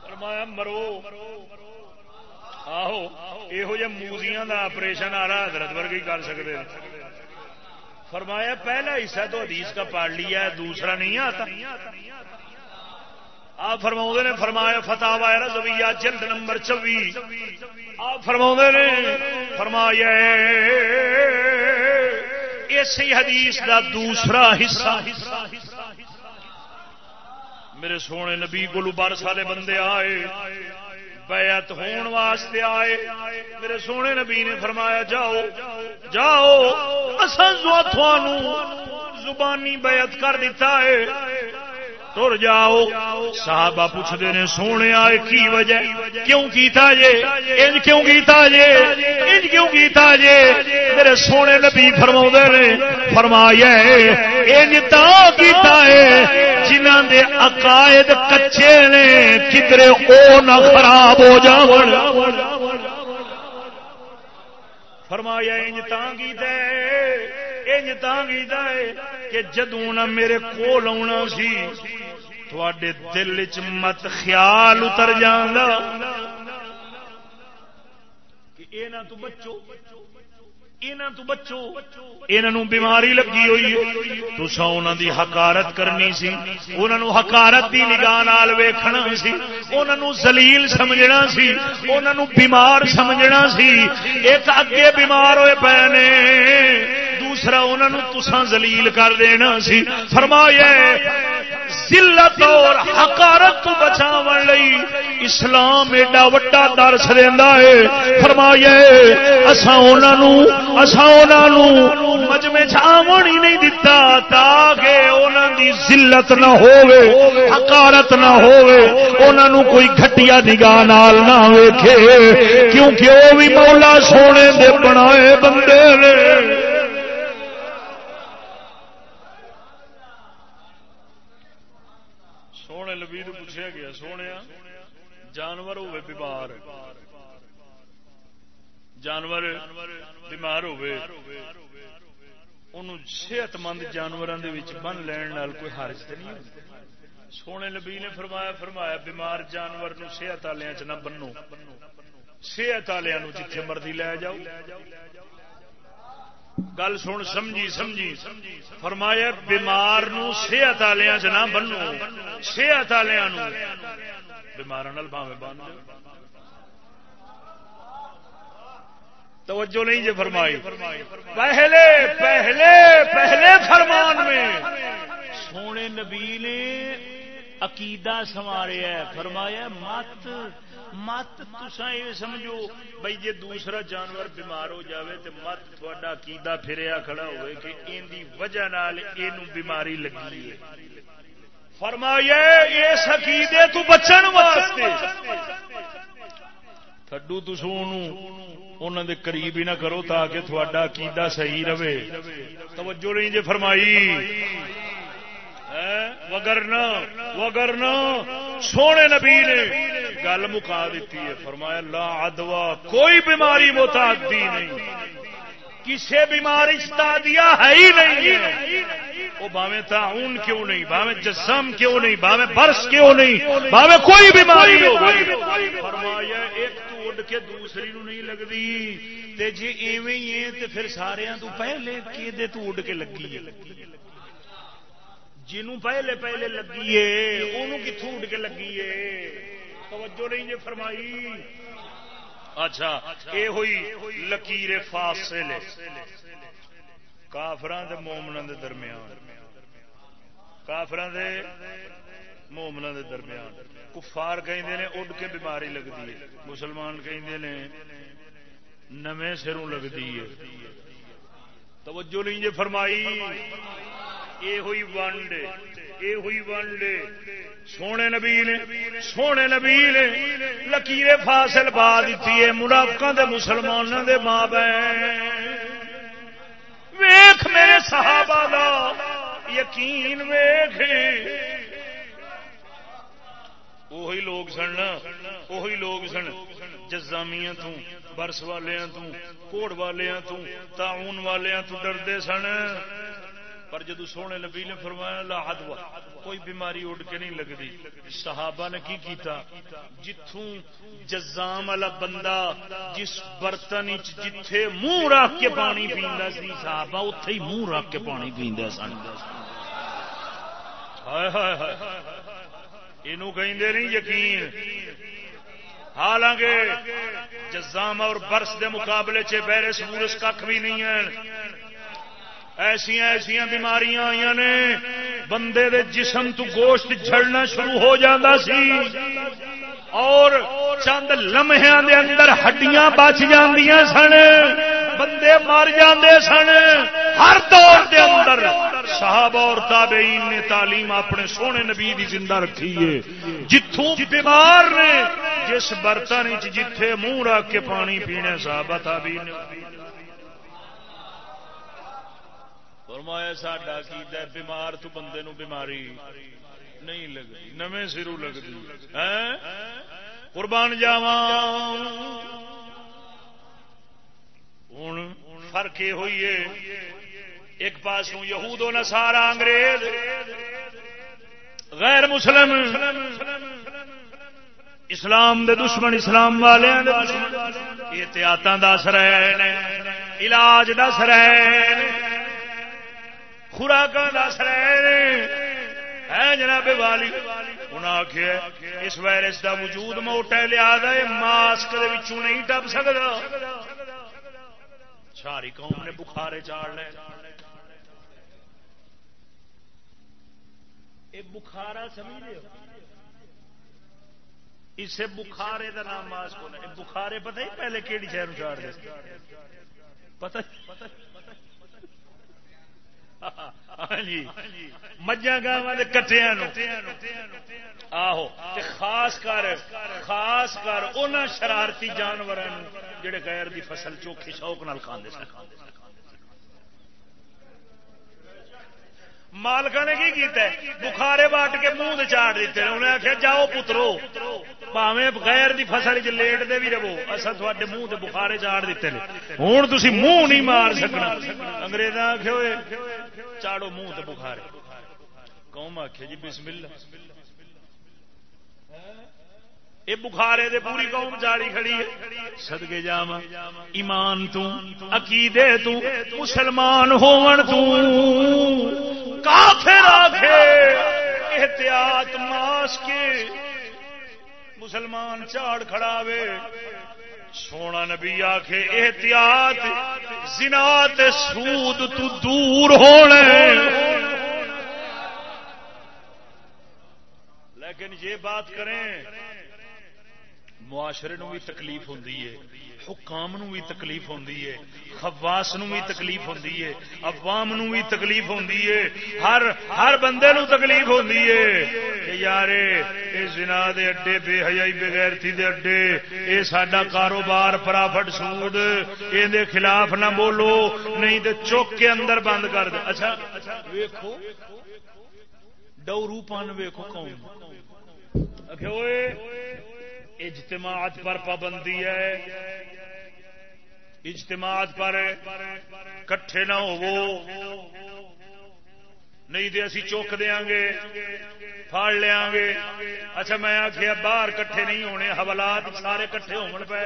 فرمایا، مرو۔ آہو یہو جہ موزیاں دا آپریشن آ رہا حضرت ورگی کر سکتے فرمایا پہلا حصہ تو حدیث کا پڑھ لیا ہے دوسرا نہیں آتا آپ فرما نے فرمایا فتح وائر زویا جلد نمبر چوی آپ فرما نے فرمایا اسی حدیث کا دوسرا حصہ میرے سونے نبی کو بارس والے بندے آئے بیعت ہون واسطے آئے۔ میرے سونے نبی نے فرمایا، جاؤ جاؤ۔ اصل زبانی بیعت کر دیتا ہے، تر جاؤ۔ صحابہ پوچھتے نے، سونے آئے کی وجہ؟ کیوں کیتا جے؟ انج کیوں کیتا جے؟ انج کیوں کیتا جے؟ میرے سونے نبی فرما نے، فرمایا انج تا کیتا ہے۔ جنہ دے عقائد کچے نے، کدرے او نہ خراب ہو جاون۔ فرمایا، انج تانگی دے؟ انج تانگی دے کہ جدوں نہ میرے کول آنا سی تھوڑے دل چ مت خیال اتر جانا کہ اے نہ تو بچو۔ بچو بیماری لگی ہوئی تسا انہوں دی حکارت کرنی سی انہوں حکارت دی نگاہ ویکھنا سی انہوں زلیل سمجھنا سی انہوں بیمار سمجھنا سی۔ ایک اگے بیمار ہوئے پے نے، دوسرا انہوں تسا زلیل کر دینا سی۔ فرمایا ذلت اور حکارت تو بچاو لئی اسلام ایڈا وڈا درس دینا ہے۔ فرمایا اسا انہوں اسا مجمے چھاون ہی نہیں دتا تاکہ انہوں دی ذلت نہ ہووے حکارت نہ ہووے انہوں کوئی گھٹیا نگاہ نال نہ ویکھے، کیونکہ وہ بھی مولا سونے دے بنائے بندے نے۔ جانور ہوئے بیمار۔ جانور بیمار ہوئے صحت مند جانوروں کے بن لین کوئی حرج نہیں سونے نبی نے فرمایا فرمایا بیمار جانور نو صحت والے چ نہ بنو صحت والوں جتھے مرضی لے جاؤ گل سن سمجھی سمجھی فرمایا بیمار نو صحت والوں چ نہ بنو صحت والوں بیمار بن توجہ نہیں جی فرمائی۔ پہلے پہلے پہلے فرمان میں۔ سونے نبی نے عقیدہ سوارے فرمایا مت مت تسا یہ سمجھو بھائی جی دوسرا جانور بیمار ہو جاوے تو مت تھوڑا عقیدہ پھریا کھڑا ہوئے کہ ان دی وجہ نال یہ بیماری لگی ہے۔ فرمایا اس عقیدے تو بچن واسطے۔ تھڈو تسوں دے قریب ہی نہ کرو تاکہ تھوڑا عقیدہ صحیح رہے توجہ نہیں جی فرمائی وگرنا وگرنا سونے نبی نے گل مکا دیتی ہے فرمایا لا ادوا کوئی بیماری متعدی نہیں کسی بیماری دیا ہے ہی نہیں وہ باوے تعاون کیوں نہیں؟ باوے جسم کیوں نہیں؟ باوے برس کیوں نہیں؟ باوے کوئی بیماری ہو فرمایا، ایک تو اڈ کے دوسری نو نہیں لگتی جی ایویں ہی ہے تو پھر سارے تو پہلے کہ تو اڈ کے لگی ہے؟ جنوں پہلے پہلے لگی ہے انہوں کتوں اڈ کے لگی ہے؟ توجہ نہیں جی فرمائی۔ اچھا یہ ہوئی لکیر فاصل کافران دے مومن دے درمیان۔ کافران دے مومنا دے درمیان۔ کفار کہیں نے، اڈ کے بیماری لگتی ہے۔ مسلمان کہیں نے، نویں سروں لگتی ہے۔ توجہ نہیں جی فرمائی۔ یہ ہوئی ونڈ۔ یہ ہوئی ونڈ سونے نبی نے سونے نبی نے لکیر فاصل پا دیتی ہے منافقوں دے مسلمانوں دے ماں بہن۔ ویخ میرے صحابہ دا یقین ویخ وہی لوگ سن وہی لوگ سن۔ جزامیاں تو برس والیاں تو کوڑ والیاں تو تعاون والیاں تو ڈردے سن۔ پر جدو سونے نبی نے فرمایا، لا حدوا کوئی بیماری اڑ کے نہیں لگتی۔ صحابہ نے کی کیتا؟ جتوں جزام والا بندہ جس برتن جتھے منہ رکھ کے پانی پیندا سی، صحابہ اتے ہی منہ رکھ کے پانی پیندا سن۔ ہائے ہائے ہائے۔ یہ نہیں، یقین۔ حالانکہ جزام اور برس دے مقابلے چ بہرے سورس کھ بھی نہیں ہیں۔ ایسیا ایسیا بیماریاں آئی نے۔ بندے دے جسم تو گوشت جھڑنا شروع ہو جاتا سی۔ اور چند لمحے دے اندر ہڈیاں بچ جاندیاں سن۔ بندے مر جاندے سن۔ ہر دور دے اندر صحابہ اور تابعین نے تعلیم اپنے سونے نبی دی زندہ رکھی ہے۔ جتوں بیمار نے، جس برتن جتھے منہ رکھ کے پانی پینے، صحابہ تابعین نے۔ فرمایا، ساڈا کی بیمار تو بندے نو بیماری نہیں لگتی، نویں سرو لگتی. قربان جاوا ہوں فرق یہ ہوئی ہے، ایک پاس یہود و نسارا انگریز، غیر مسلم، اسلام دے دشمن، اسلام والے احتیاط دس رہے علاج دس رہے خوراک دس رہے ہیں جناب والی انہیں آخیا اس وائرس کا وجود موٹا لیا ماسک نہیں ٹپ سکتا ساری قوم نے بخارے چاڑ لے۔ بخارا سمجھ اسے بخارے کا نام ماسک بخارے پتہ ہی پہلے کہڑی شہر چاڑ دے۔ پتہ جی ہاں جی۔ مجھا کٹیا آہو خاص کر خاص کر ان شرارتی جانور جڑے غیر دی فصل چوکھی شوق نال کھانے سن۔ مالک نے کی کیتا ہے؟ بخارے باٹ کے منہ چاڑ دیتے انہیں آخیا جاؤ پترو۔ پاوے غیر دی فصل چ لیٹ دے بھی رہو۔ اصل تھوڑے منہ کے بخارے چاڑ دیتے ہوں تھی منہ نہیں مار سکنا۔ انگریز آخ چاڑو منہ تے بخارے۔ قوم آخ جی بسم اللہ یہ بخارے دے پوری قوم جاڑی کھڑی سدگے جا ایمان تو عقیدے تو احتیاط ماس کے۔ مسلمان چاڑ کھڑاوے سونا نبی آخے احتیاط زنات سود تو دور ہونے لیکن یہ بات کریں معاشرے نو بھی تکلیف ہوں حکام نو بھی تکلیف ہوں خواس نو بھی تکلیف ہوں عوام نو بھی تکلیف ہوں ہر ہر بندے نو تکلیف ہوں یار یہ زنا دے اڈے، بے حیائی بغیرتی دے اڈے، اے ساڈا کاروبار پرافٹ سود یہ خلاف نہ بولو، نہیں تو چوک کے اندر بند کر دے۔ اچھا, اچھا، ویکو ڈورو پن ویکو کون اجتماعات پر پابندی ہے۔ اجتماعات پر کٹھے نہ ہو نہیں تو اسی چوک دیا گے پھاڑ لیا گے اچھا میں آخیا باہر کٹھے نہیں ہونے، حوالات سارے کٹھے ہو پے۔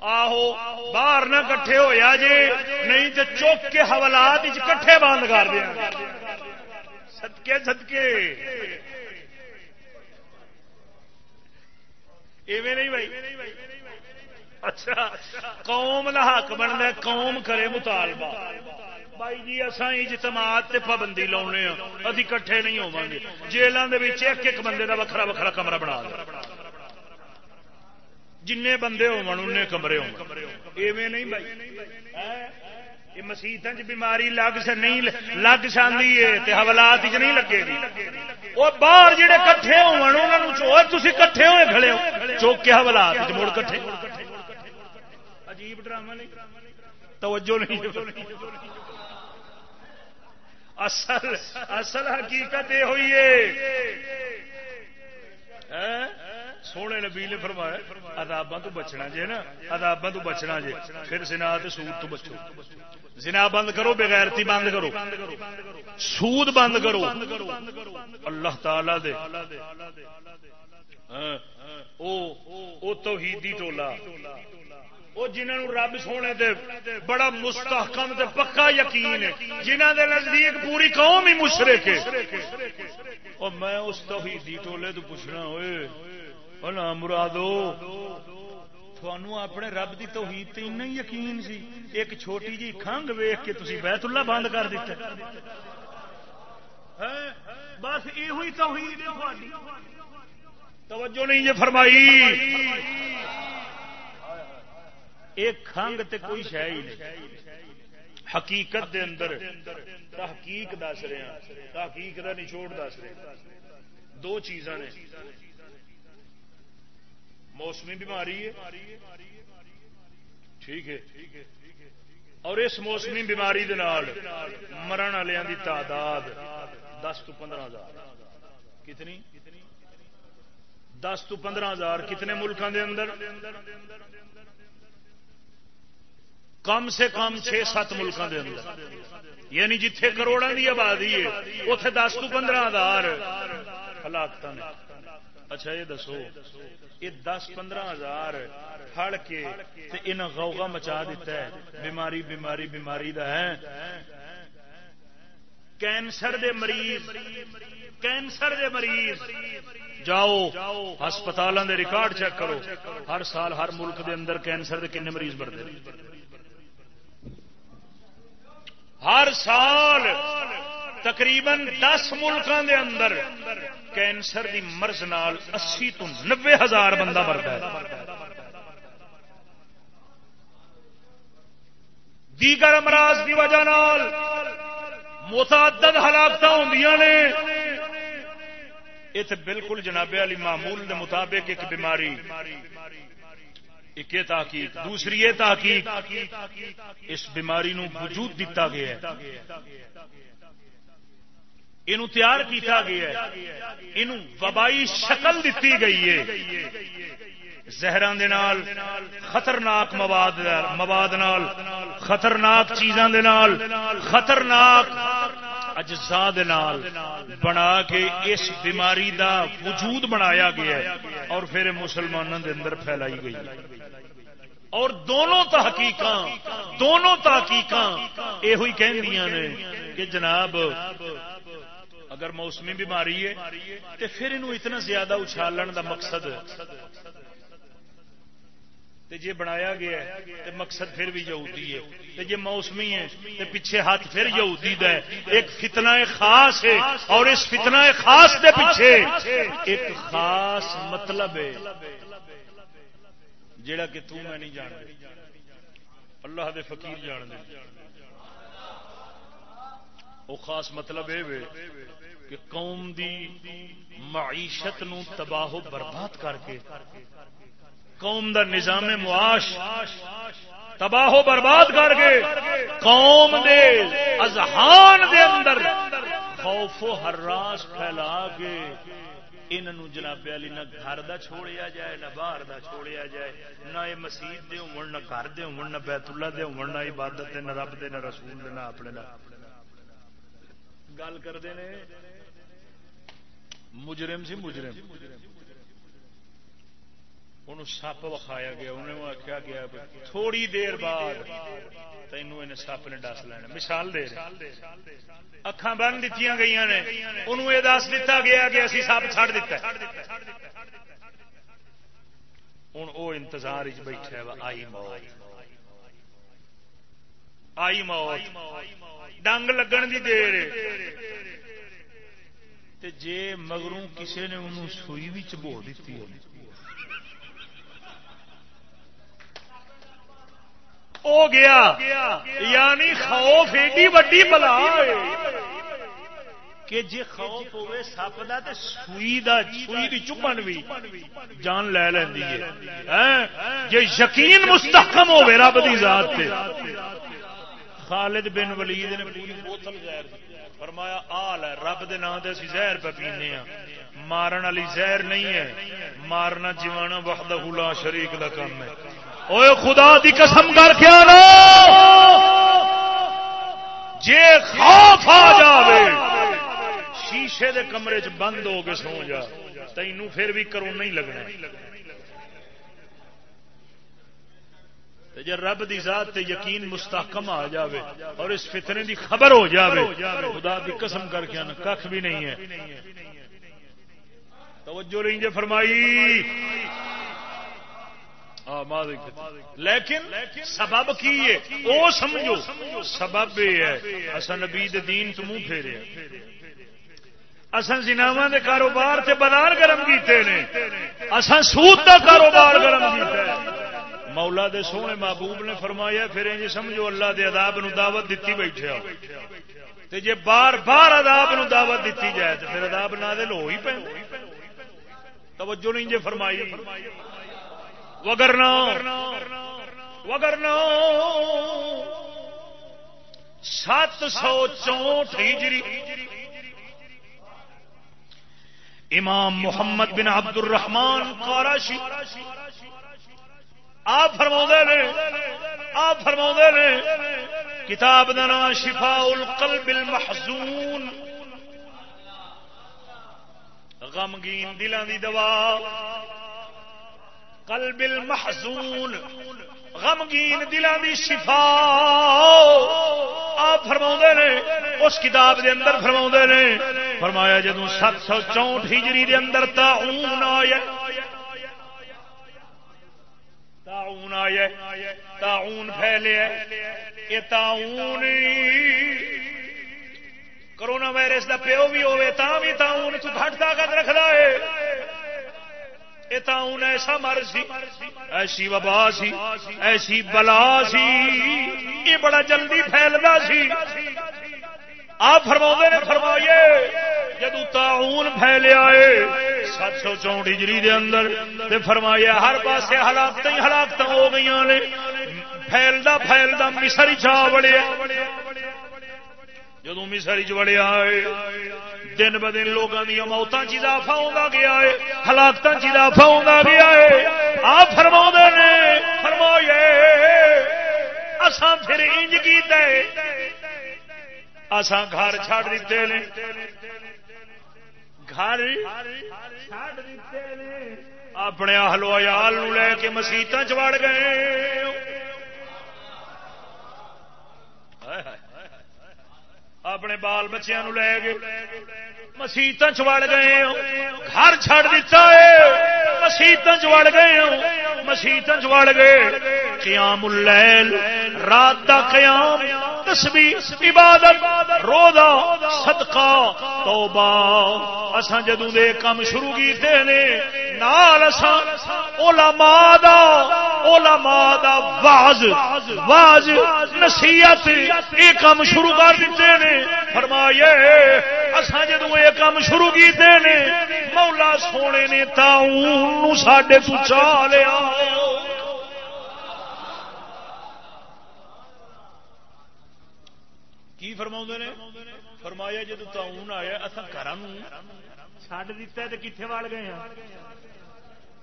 آہو، باہر نہ کٹھے ہویا جی نہیں تو چوک کے حوالات کٹھے بند کر دیا۔ سدکے سدکے ایویں نہیں بھائی۔ اچھا قوم کا حق بننا قوم کرے مطالبہ۔ بھائی جی اصا اجتماعات تے پابندی لاؤنے ہاں۔ ابھی کٹھے نہیں ہو گے۔ جیلوں کے ایک ایک بندے کا وکھرا وکھرا کمرہ بنا دیا جن بندے ہونے کمرے ہو ایویں نہیں بھائی۔ مسیحت بیماری لگ سے نہیں لگ سکتی ہے حوالات چ نہیں لگے گی وہ باہر جہے کٹھے ہوئے کٹھے ہوئے کھڑے ہو۔ چوک کے حوالات مڑ کٹھے۔ عجیب ڈرامہ نہیں؟ توجہ نہیں اصل اصل حقیقت یہ ہوئی ہے۔ سونے نبی نے فرمایا ادابا تو بچنا جی نا ادابا تو بچنا جی پھر سنا سود تو بچو۔ زنا بند کرو، بغیرتی بند کرو۔ سود بند کرو۔ اللہ تعالی دے۔ ہاں، او توحیدی ٹولا۔ وہ جنہوں رب سونے دے بڑا مستحکم تے پکا یقین ہے۔ جنہ دے نزدیک پوری قوم ہی مشرک ہے۔ اور میں اس توحیدی ٹولے تو پوچھنا ہوئے نہ مرادو تھانو اپنے رب کی توحید تے ہی یقین سی ایک چھوٹی جی کھنگ ویخ کے تھی بیت اللہ بند کر دیتا بس یہ توحید توجہ نہیں یہ فرمائی ایک کھنگ تے کوئی شہ ہی نہیں حقیقت دے اندر تحقیق دس رہے ہیں تحقیق کا نچوڑ دس رہے دو چیزاں نے موسمی بیماری ہے۔ ٹھیک ہے۔ اور اس موسمی بیماری دے نال مرن والوں کی تعداد دس تو پندرہ ہزار۔ کتنی؟ دس تو پندرہ ہزار۔ کتنے ملکوں دے اندر؟ کم سے کم چھ سات ملکوں کے اندر۔ یعنی جتھے کروڑوں کی آبادی ہے اتے دس تو پندرہ ہزار۔ ہلاکت اچھا یہ دسو، یہ دس پندرہ ہزار پڑ کے غوغا مچا دیتا ہے۔ بیماری بیماری بیماری دا ہے۔ کینسر دے مریض، کینسر دے مریض۔ جاؤ ہسپتالوں دے ریکارڈ چیک کرو۔ ہر سال ہر ملک دے اندر کینسر دے کنے مریض بڑھتے ہر سال تقریباً دس ملکوں دے اندر کینسر دی مرض نال اسی تو نبے ہزار بندہ مرتا ہے۔ دیگر امراض کی وجہ نال متعدد ہلاکت ہوں نے۔ یہ بالکل جناب علی معمول دے مطابق ایک بیماری، ایک تحقیق، دوسری یہ تحقیق، اس بیماری نو وجود دتا گیا ہے۔ یہ تیار کیتا گیا ہے۔ یہ وبائی شکل دیتی گئی ہے۔ زہران دے نال، خطرناک مواد مواد نال، خطرناک چیزاں دے نال، خطرناک اجزاء دے نال بنا کے اس بیماری دا وجود بنایا گیا ہے اور پھر مسلمانوں دے اندر پھیلائی گئی اور دونوں تحقیق دونوں تحقیق یہ کہ جناب اگر موسمی بیماری ہے تو پھر یہ اتنا زیادہ اچھالن دا مقصد جی بنایا گیا ہے مقصد پھر بھی یہودی ہے۔ جی موسمی ہے تو پیچھے ہاتھ پھر یہودی دا ہے۔ ایک فتنہ خاص ہے اور اس فتنہ خاص دے پیچھے ایک خاص مطلب ہے، جیڑا کہ تو میں نہیں جان اللہ دے فقیر جان دے وہ خاص مطلب یہ کہ قوم دی معیشت نو تباہ و برباد کر کے، قوم دا نظام معاش تباہ و برباد کر کے، قوم دے اذہان دے اندر خوف و حراس پھیلا کے انہوں جناب علی نہ گھر دا چھوڑیا جائے، نہ باہر دا چھوڑیا جائے، نہ یہ مسیح دے ہو نہ گھر دے ہو نہ بیت اللہ دے ہو نہ عبادت دے، نہ رب دے، نہ رسول دے، نہ اپنے نہ۔ گل کرتے ہیں مجرم سی مجرم۔ انہوں سپ وکھایا گیا انہیں آخیا گیا تھوڑی دیر بعد تینوں سپ نے ڈس لینا۔ مثال دے اکھان بن دیتی گئی نے۔ انہوں یہ دس دتا گیا کہ اسی سپ چڑ دیتا ہوں وہ انتظار بیٹھا آئی موت۔ آئی موت ڈنگ لگن دی دیر تے جے مگروں کسے نے انہوں سوئی بھی چبو دیتی ہو ہو گیا یعنی خوف ایڈی وڈی بلا کہ جی خوف ہوے سپ کا تو سوئی دا سوئی دی چپن بھی جان لے لینی ہے جی یقین مستحکم ہو رب دی ذات تے خالد بن ولید نے پوری بوتل زہر فرمایا، آل ہے، رب دے نام دے سی زہر پہ پینے ہاں۔ مارن والی زہر نہیں ہے۔ مارنا جیوانا وحدہ لا شریک دا کام ہے۔ اوے خدا دی قسم کر کے آنا۔ جے خوف آ جاوے، شیشے دے کمرے چ بند ہو کے سو جا۔ تینوں پھر بھی کرو نہیں لگنا۔ جی رب دی ذات تے یقین مستحکم آ جاوے اور اس فتنے دی خبر ہو جاوے، خدا دی قسم کر کے کھ بھی نہیں ہے۔ توجہ رہی جے فرمائی۔ لیکن سبب کی ہے؟ وہ سمجھو، سبب یہ ہے اصل نبی دین تو منہ پھیرے اصل جناوا دے کاروبار سے بازار گرم کیتے ہیں اصل سود کا کاروبار گرم کیتا ہے۔ مولا دے سونے محبوب نے فرمایا پھر یہ سمجھو اللہ دے عذاب نو دعوت دیتی بیٹھے ہو۔ تے جے بار بار عذاب نو دعوت دیتی جائے تو پھر عذاب نازل ہو ہی پہ توجہ نہیں جے فرمائی۔ وگرنا وگرنا سات سو چونٹ ہجری۔ امام محمد بن عبد الرحمان قاراشی آپ فرما نے، آپ فرما نے، کتاب دنا شفا القلب المحزون۔ غمگین دلان دی دوا۔ قلب المحزون۔ غمگین دلان دی شفا آپ فرما نے، اس کتاب دے اندر فرما نے، فرمایا جدو سات سو چونٹ ہجری دے اندر تعون آیا تعون آیا تعون پھیلے یہ تعون کرونا وائرس دا پیو بھی ہوے تا بھی تعون تو گھٹ طاقت رکھدا ہے۔ یہ تعون ایسا مرض سی، ایسی وبا سی، ایسی بلا سی یہ بڑا جلدی پھیلدا سی۔ آپ فرما نے، فرمائیے، جدو تعون پھیلیا ہے سات سو چونٹ ہجری دے اندر تے فرمایا ہر پاسے ہلاکت ہی ہلاکت ہو گئی نے، پھیلدا پھیلدا مصر چا بڑیا جدو مصر چ بڑیا ہے دن ب دن لوگوں دیا موتاں چ اضافہ ہوتا گیا ہے ہلاکت چ اضافہ ہوتا گیا ہے۔ آپ فرما نے فرمایا اساں پھر انج کیتا ہے اساں گھر چھڑ دیتے نے۔ گھر چھڑ دیتے نے۔ اپنے ہلو عیال لے کے مسیت چڑ گئے۔ اپنے بال بچیا لے گئے مسیت چڑ گئے۔ گھر چھڑ دیتا ہے۔ مسیت چڑ گئے۔ مسیت چڑ گئے۔ قیام اللیل، رات کا قیام۔ تسبیح، عبادت، روزہ، صدقہ، توبہ۔ اساں جدوں دے کام شروع کیتے نے، نال اساں علماء دا علماء دا واعظ واعظ نصیحت اے کام شروع کر دتے نے۔ فرمایا اساں جدوں اے کام شروع کیتے نے، مولا سونے نے تاؤن ساڈے تو چا لیا۔ کی فرما نے? فرمایا جدو تعاون آیا اصا گھر چڈ دتا تو کتنے وال گئے ہیں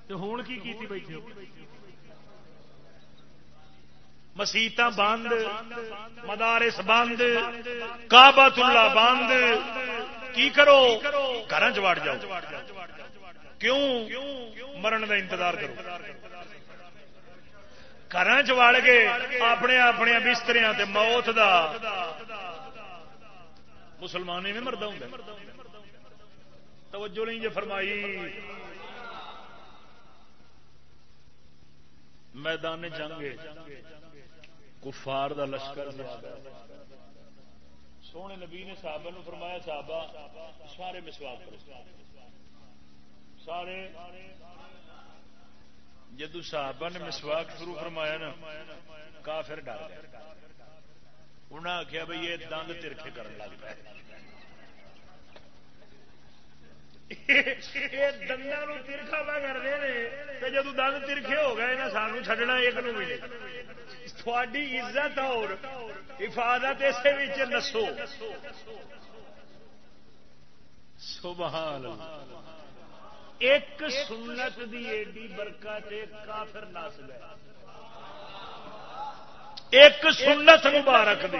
تو ہوں کی کیتی بیٹھے مسیت بند مدارس بند کابت اللہ بند کی کرو؟ گھر چڑ جاؤ۔ کیوں؟ مرن کا انتظار کرو۔ گھر چڑ کے اپنے اپنے بستریاں تے موت دا مسلمان میں مرد ہوں توجہ نہیں جو فرمائی میدان جنگ کفار دا لشکر سونے نبی نے صحابہ نو فرمایا صحابہ سارے مسواک کرو سارے جدو صحابہ نے مسواک شروع فرمایا نا کافر ڈر گیا انہیں آخیا بھائی یہ دند ترکھے کرنے لگ پائے دندا ترکھا پہ کرتے ہیں جدو دند ترکھے ہو گئے نا سانو چڈنا ایک نو ملے تھوڑی عزت اور حفاظت اسے نسو۔ سبحان ایک سنت دی ایڈی برکت کافر نس گیا ایک سنت مبارک دی۔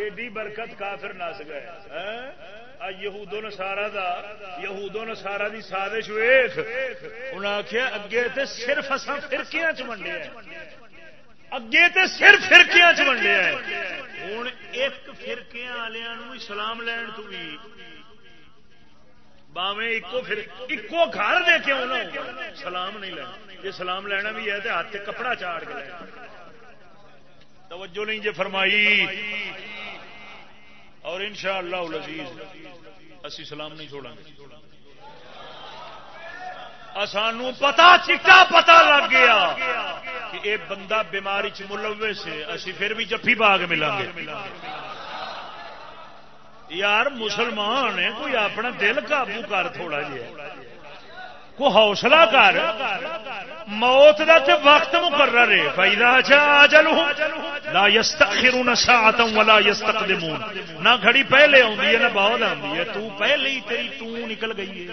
ایڈی برکت کافر نس گئے یہودو نسارا دا، یہودو نسارا دی سازش ویخ انہیں آخیا اگے تے صرف اصا فرقیاں چ منڈے اگے تے صرف فرقیاں چ منڈے ہوں ایک فرقیاں والوں اسلام لین تو بھی باویں ایکو گھر دے کے آنا سلام نہیں لینا۔ جی سلام لینا بھی ہے تو ہاتھ کپڑا چاڑ کے لینا۔ توجہ نہیں جی فرمائی۔ اور ان شاء اللہ اسی سلام نہیں چھوڑا گے۔ سانو پتا چکا پتا لگ گیا کہ یہ بندہ بیماری چ ملوے سے اسی پھر بھی جفی باغ ملا گے۔ یار مسلمان ہے، کوئی اپنا دل قابو کر تھوڑا جہا کو حوصلہ کر۔ موت دا تے وقت مقرر ہے فیدا جا جلو لا یستخرون ساعتا ولا یستقدمون نہ گھڑی پہلے آندی ہے، نہ بعد آندی ہے۔ تو پہلے ہی تیری تو نکل گئی ہے۔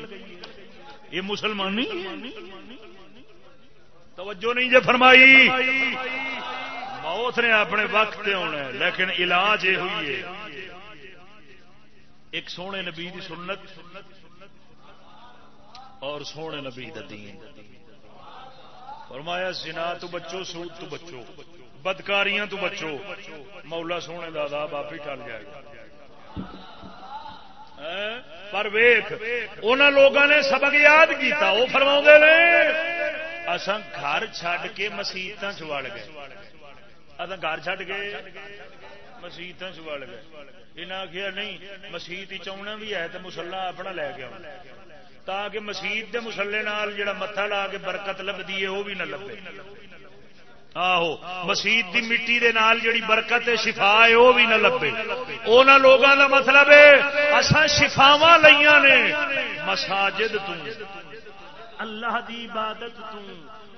یہ مسلمان نہیں توجہ نہیں جے فرمائی۔ موت نے اپنے وقت تے ہونا ہے، لیکن علاج یہ ہوئی ہے۔ ایک سونے نبی دی سنت اور سونے نبی دین۔ فرمایا سنا تو بچو، سود تو بچو، بدکاریاں تو بچو، مولا سونے دادا باپی ٹل جائے گا۔ ہاں؟ پر ویخ ان لوگوں نے سبق یاد کیتا، وہ فرما نے اصا گھر چڈ کے مسیحت چڑ گئے۔ اصا گھر چڈ کے مسیحت چڑ گئے۔ انہیں آخیا نہیں مسیحت چاہنا بھی ہے تو مسلا اپنا لے کے آنا تاکہ مسیح دے مسلے نال جڑا متھا لا کے برکت لبدی ہے وہ بھی نہ لبے آہو مسیح دی مٹی دے نال جڑی برکت ہے شفا ہے وہ بھی نہ لبے اونا لوگاں دا مطلب ہے اساں شفاواں نے مساجد تو اللہ دی عبادت تو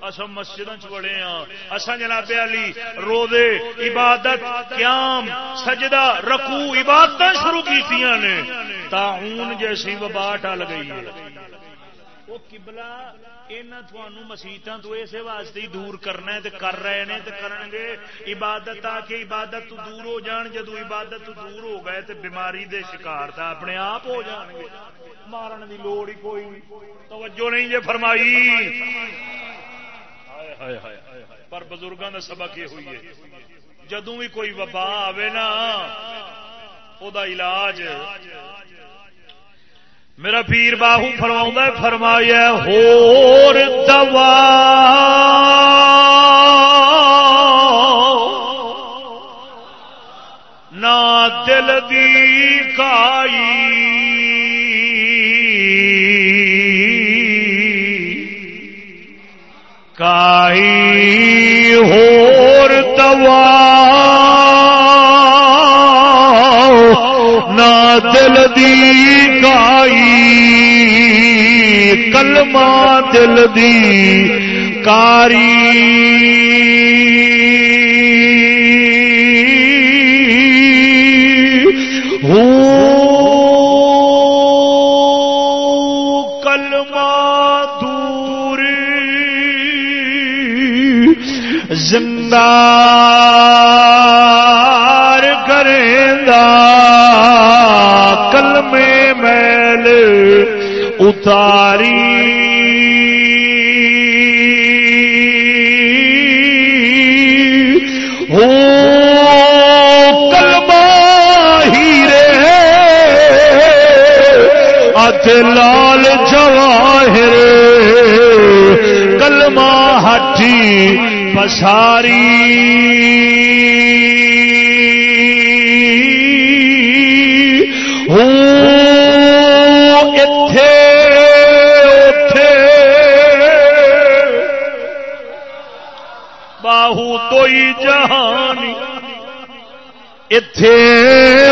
اصا مسجد چڑے ہاں۔ اصا جناب علی رو دے عبادت، قیام، سجدہ رکو عبادت شروع کی نے۔ تاؤن جیسی وبا ٹل گئی ہے۔ وہ کبلا مسیطا تو اسے واسطے ہی دور کرنا ہے کر رہے ہیں کرن گے عبادت آ کے عبادت تو دور ہو جان جدو عبادت تو دور ہو گئے تو بیماری دے شکار تا اپنے آپ ہو جان گے۔ مارن دی لوڑ ہی کوئی توجہ نہیں جے فرمائی۔ پر بزرگوں کا سبق یہ ہوئی ہے جدو بھی کوئی وبا آئے نا وہ علاج۔ میرا پیر باہو فرما فرمایا ہور دوا۔ نہ دل دی کائی۔ کائی ہور دوا نہ دل دی کائی کلمہ دل دی کاری۔ زندار کریں کل میں میل اتاری۔ ہو کلبا ہیرے ات لال جواہر کلمہ ہٹی پساری باہو تو جہانی۔ اتے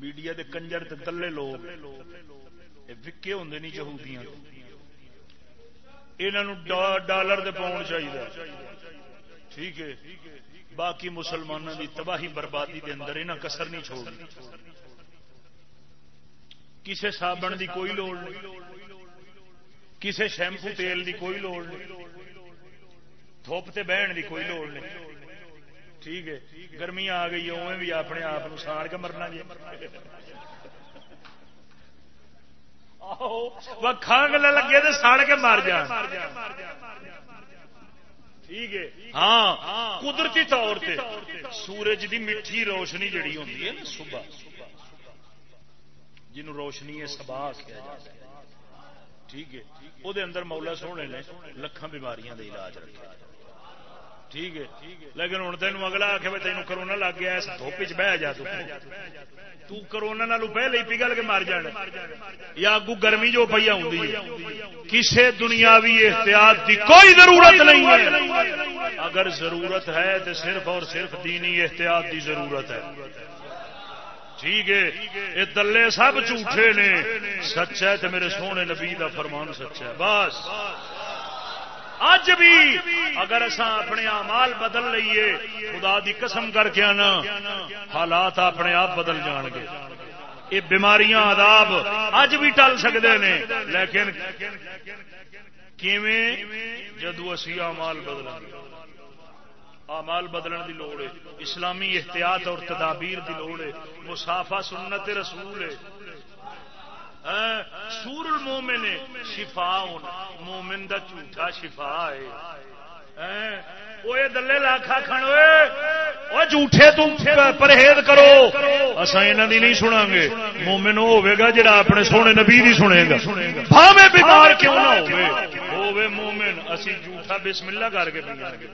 میڈیا دے کنجر تے تلے لوگ۔ وکے ہوں نہیں چہودیاں یہاں ڈالر دے پاؤن چاہیے ٹھیک ہے۔ باقی مسلمانوں دی تباہی بربادی دے اندر یہاں کسر نہیں چھوڑ کسے صابن دی کوئی لوڑ نہیں۔ کسے شیمپو تیل دی کوئی لوڑ نہیں۔ تھوپ تے بہن دی کوئی لوڑ نہیں۔ ٹھیک ہے گرمی آ گئی اوے بھی اپنے آپ ساڑ کے مرنا جی کھانگ لگے تو ساڑ کے مر جا ٹھیک ہے ہاں قدرتی طور پہ سورج دی میٹھی روشنی جڑی ہوتی ہے نا صبح جنوں روشنی ہے سبا کیا جاتا ٹھیک ہے وہ اندر مولا سونے نے لکھان بیماریاں دے علاج رکھے ٹھیک ہے۔ لیکن ہوں تین اگلا آ کے تین کرونا لگ گیا دھوپ چ بہ جا کرونا نالو پہلے پگل کے مر جانا۔ یا اگو گرمی جو پہ کسی دنیاوی احتیاط کی کوئی ضرورت نہیں ہے۔ اگر ضرورت ہے تو صرف اور صرف دینی احتیاط کی ضرورت ہے۔ ٹھیک ہے۔ یہ دلے سب جھوٹے نے۔ سچ ہے تو میرے سونے نبی کا فرمان سچ ہے۔ بس۔ اج بھی اگر اصا اپنے امال بدل لیے خدا دی قسم کر کے آنا، حالات اپنے آپ بدل جان گے۔ یہ بیماریاں، عذاب اج بھی ٹل سکتے ہیں لیکن جدو اسی امال بدل آمال بدلن دی لوڑ ہے، اسلامی احتیاط اور تدابیر دی لوڑ ہے مسافہ سنت رسول ہے۔ سور المومن شفا مومن دا جھوٹا شفا ہے۔ دلے لاکھا کھڑے جھوٹے تم پرہیز کرو۔ اصا یہاں دی نہیں سنا گے مومن ہوے گا جڑا اپنے سونے نبی دی سنے گا۔ بھاوے بیمار کیوں نہ ہوے مومن، اسی جھوٹا بسم اللہ کر کے پی گے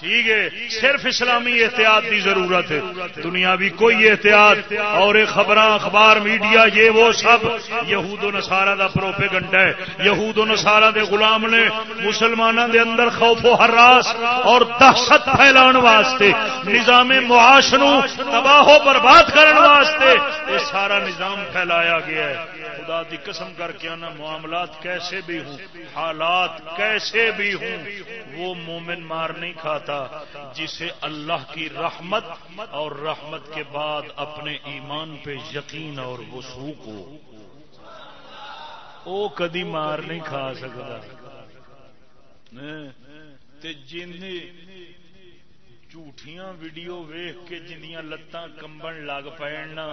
ٹھیک ہے، صرف اسلامی احتیاط کی ضرورت ہے۔ دنیا بھی کوئی احتیاط، اور خبر اخبار، میڈیا، یہ وہ سب۔ یہود و نسارا کا پروپے گنڈا ہے۔ یہود و نسارا دے غلام نے مسلمانوں دے اندر خوف و حراس اور دہشت پھیلان واسطے، نظام معاش نو تباہ و برباد کرنے واسطے یہ سارا نظام پھیلایا گیا ہے۔ خدا دی قسم کر کے آنا معاملات کیسے بھی ہوں، حالات کیسے بھی ہوں، وہ مومن مار نہیں کھاتا، جسے اللہ کی رحمت اور رحمت کے بعد اپنے ایمان پہ یقین اور وسوخ ہو۔ وہ کدی مار نہیں کھا سکتا۔ جن جھوٹیاں ویڈیو ویخ کے جنیاں لتاں کمبن لگ پڑنا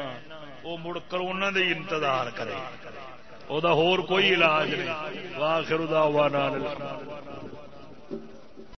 وہ مڑ کرونا دے انتظار کرے۔ وہ کوئی علاج نہیں۔ واخر دعوانا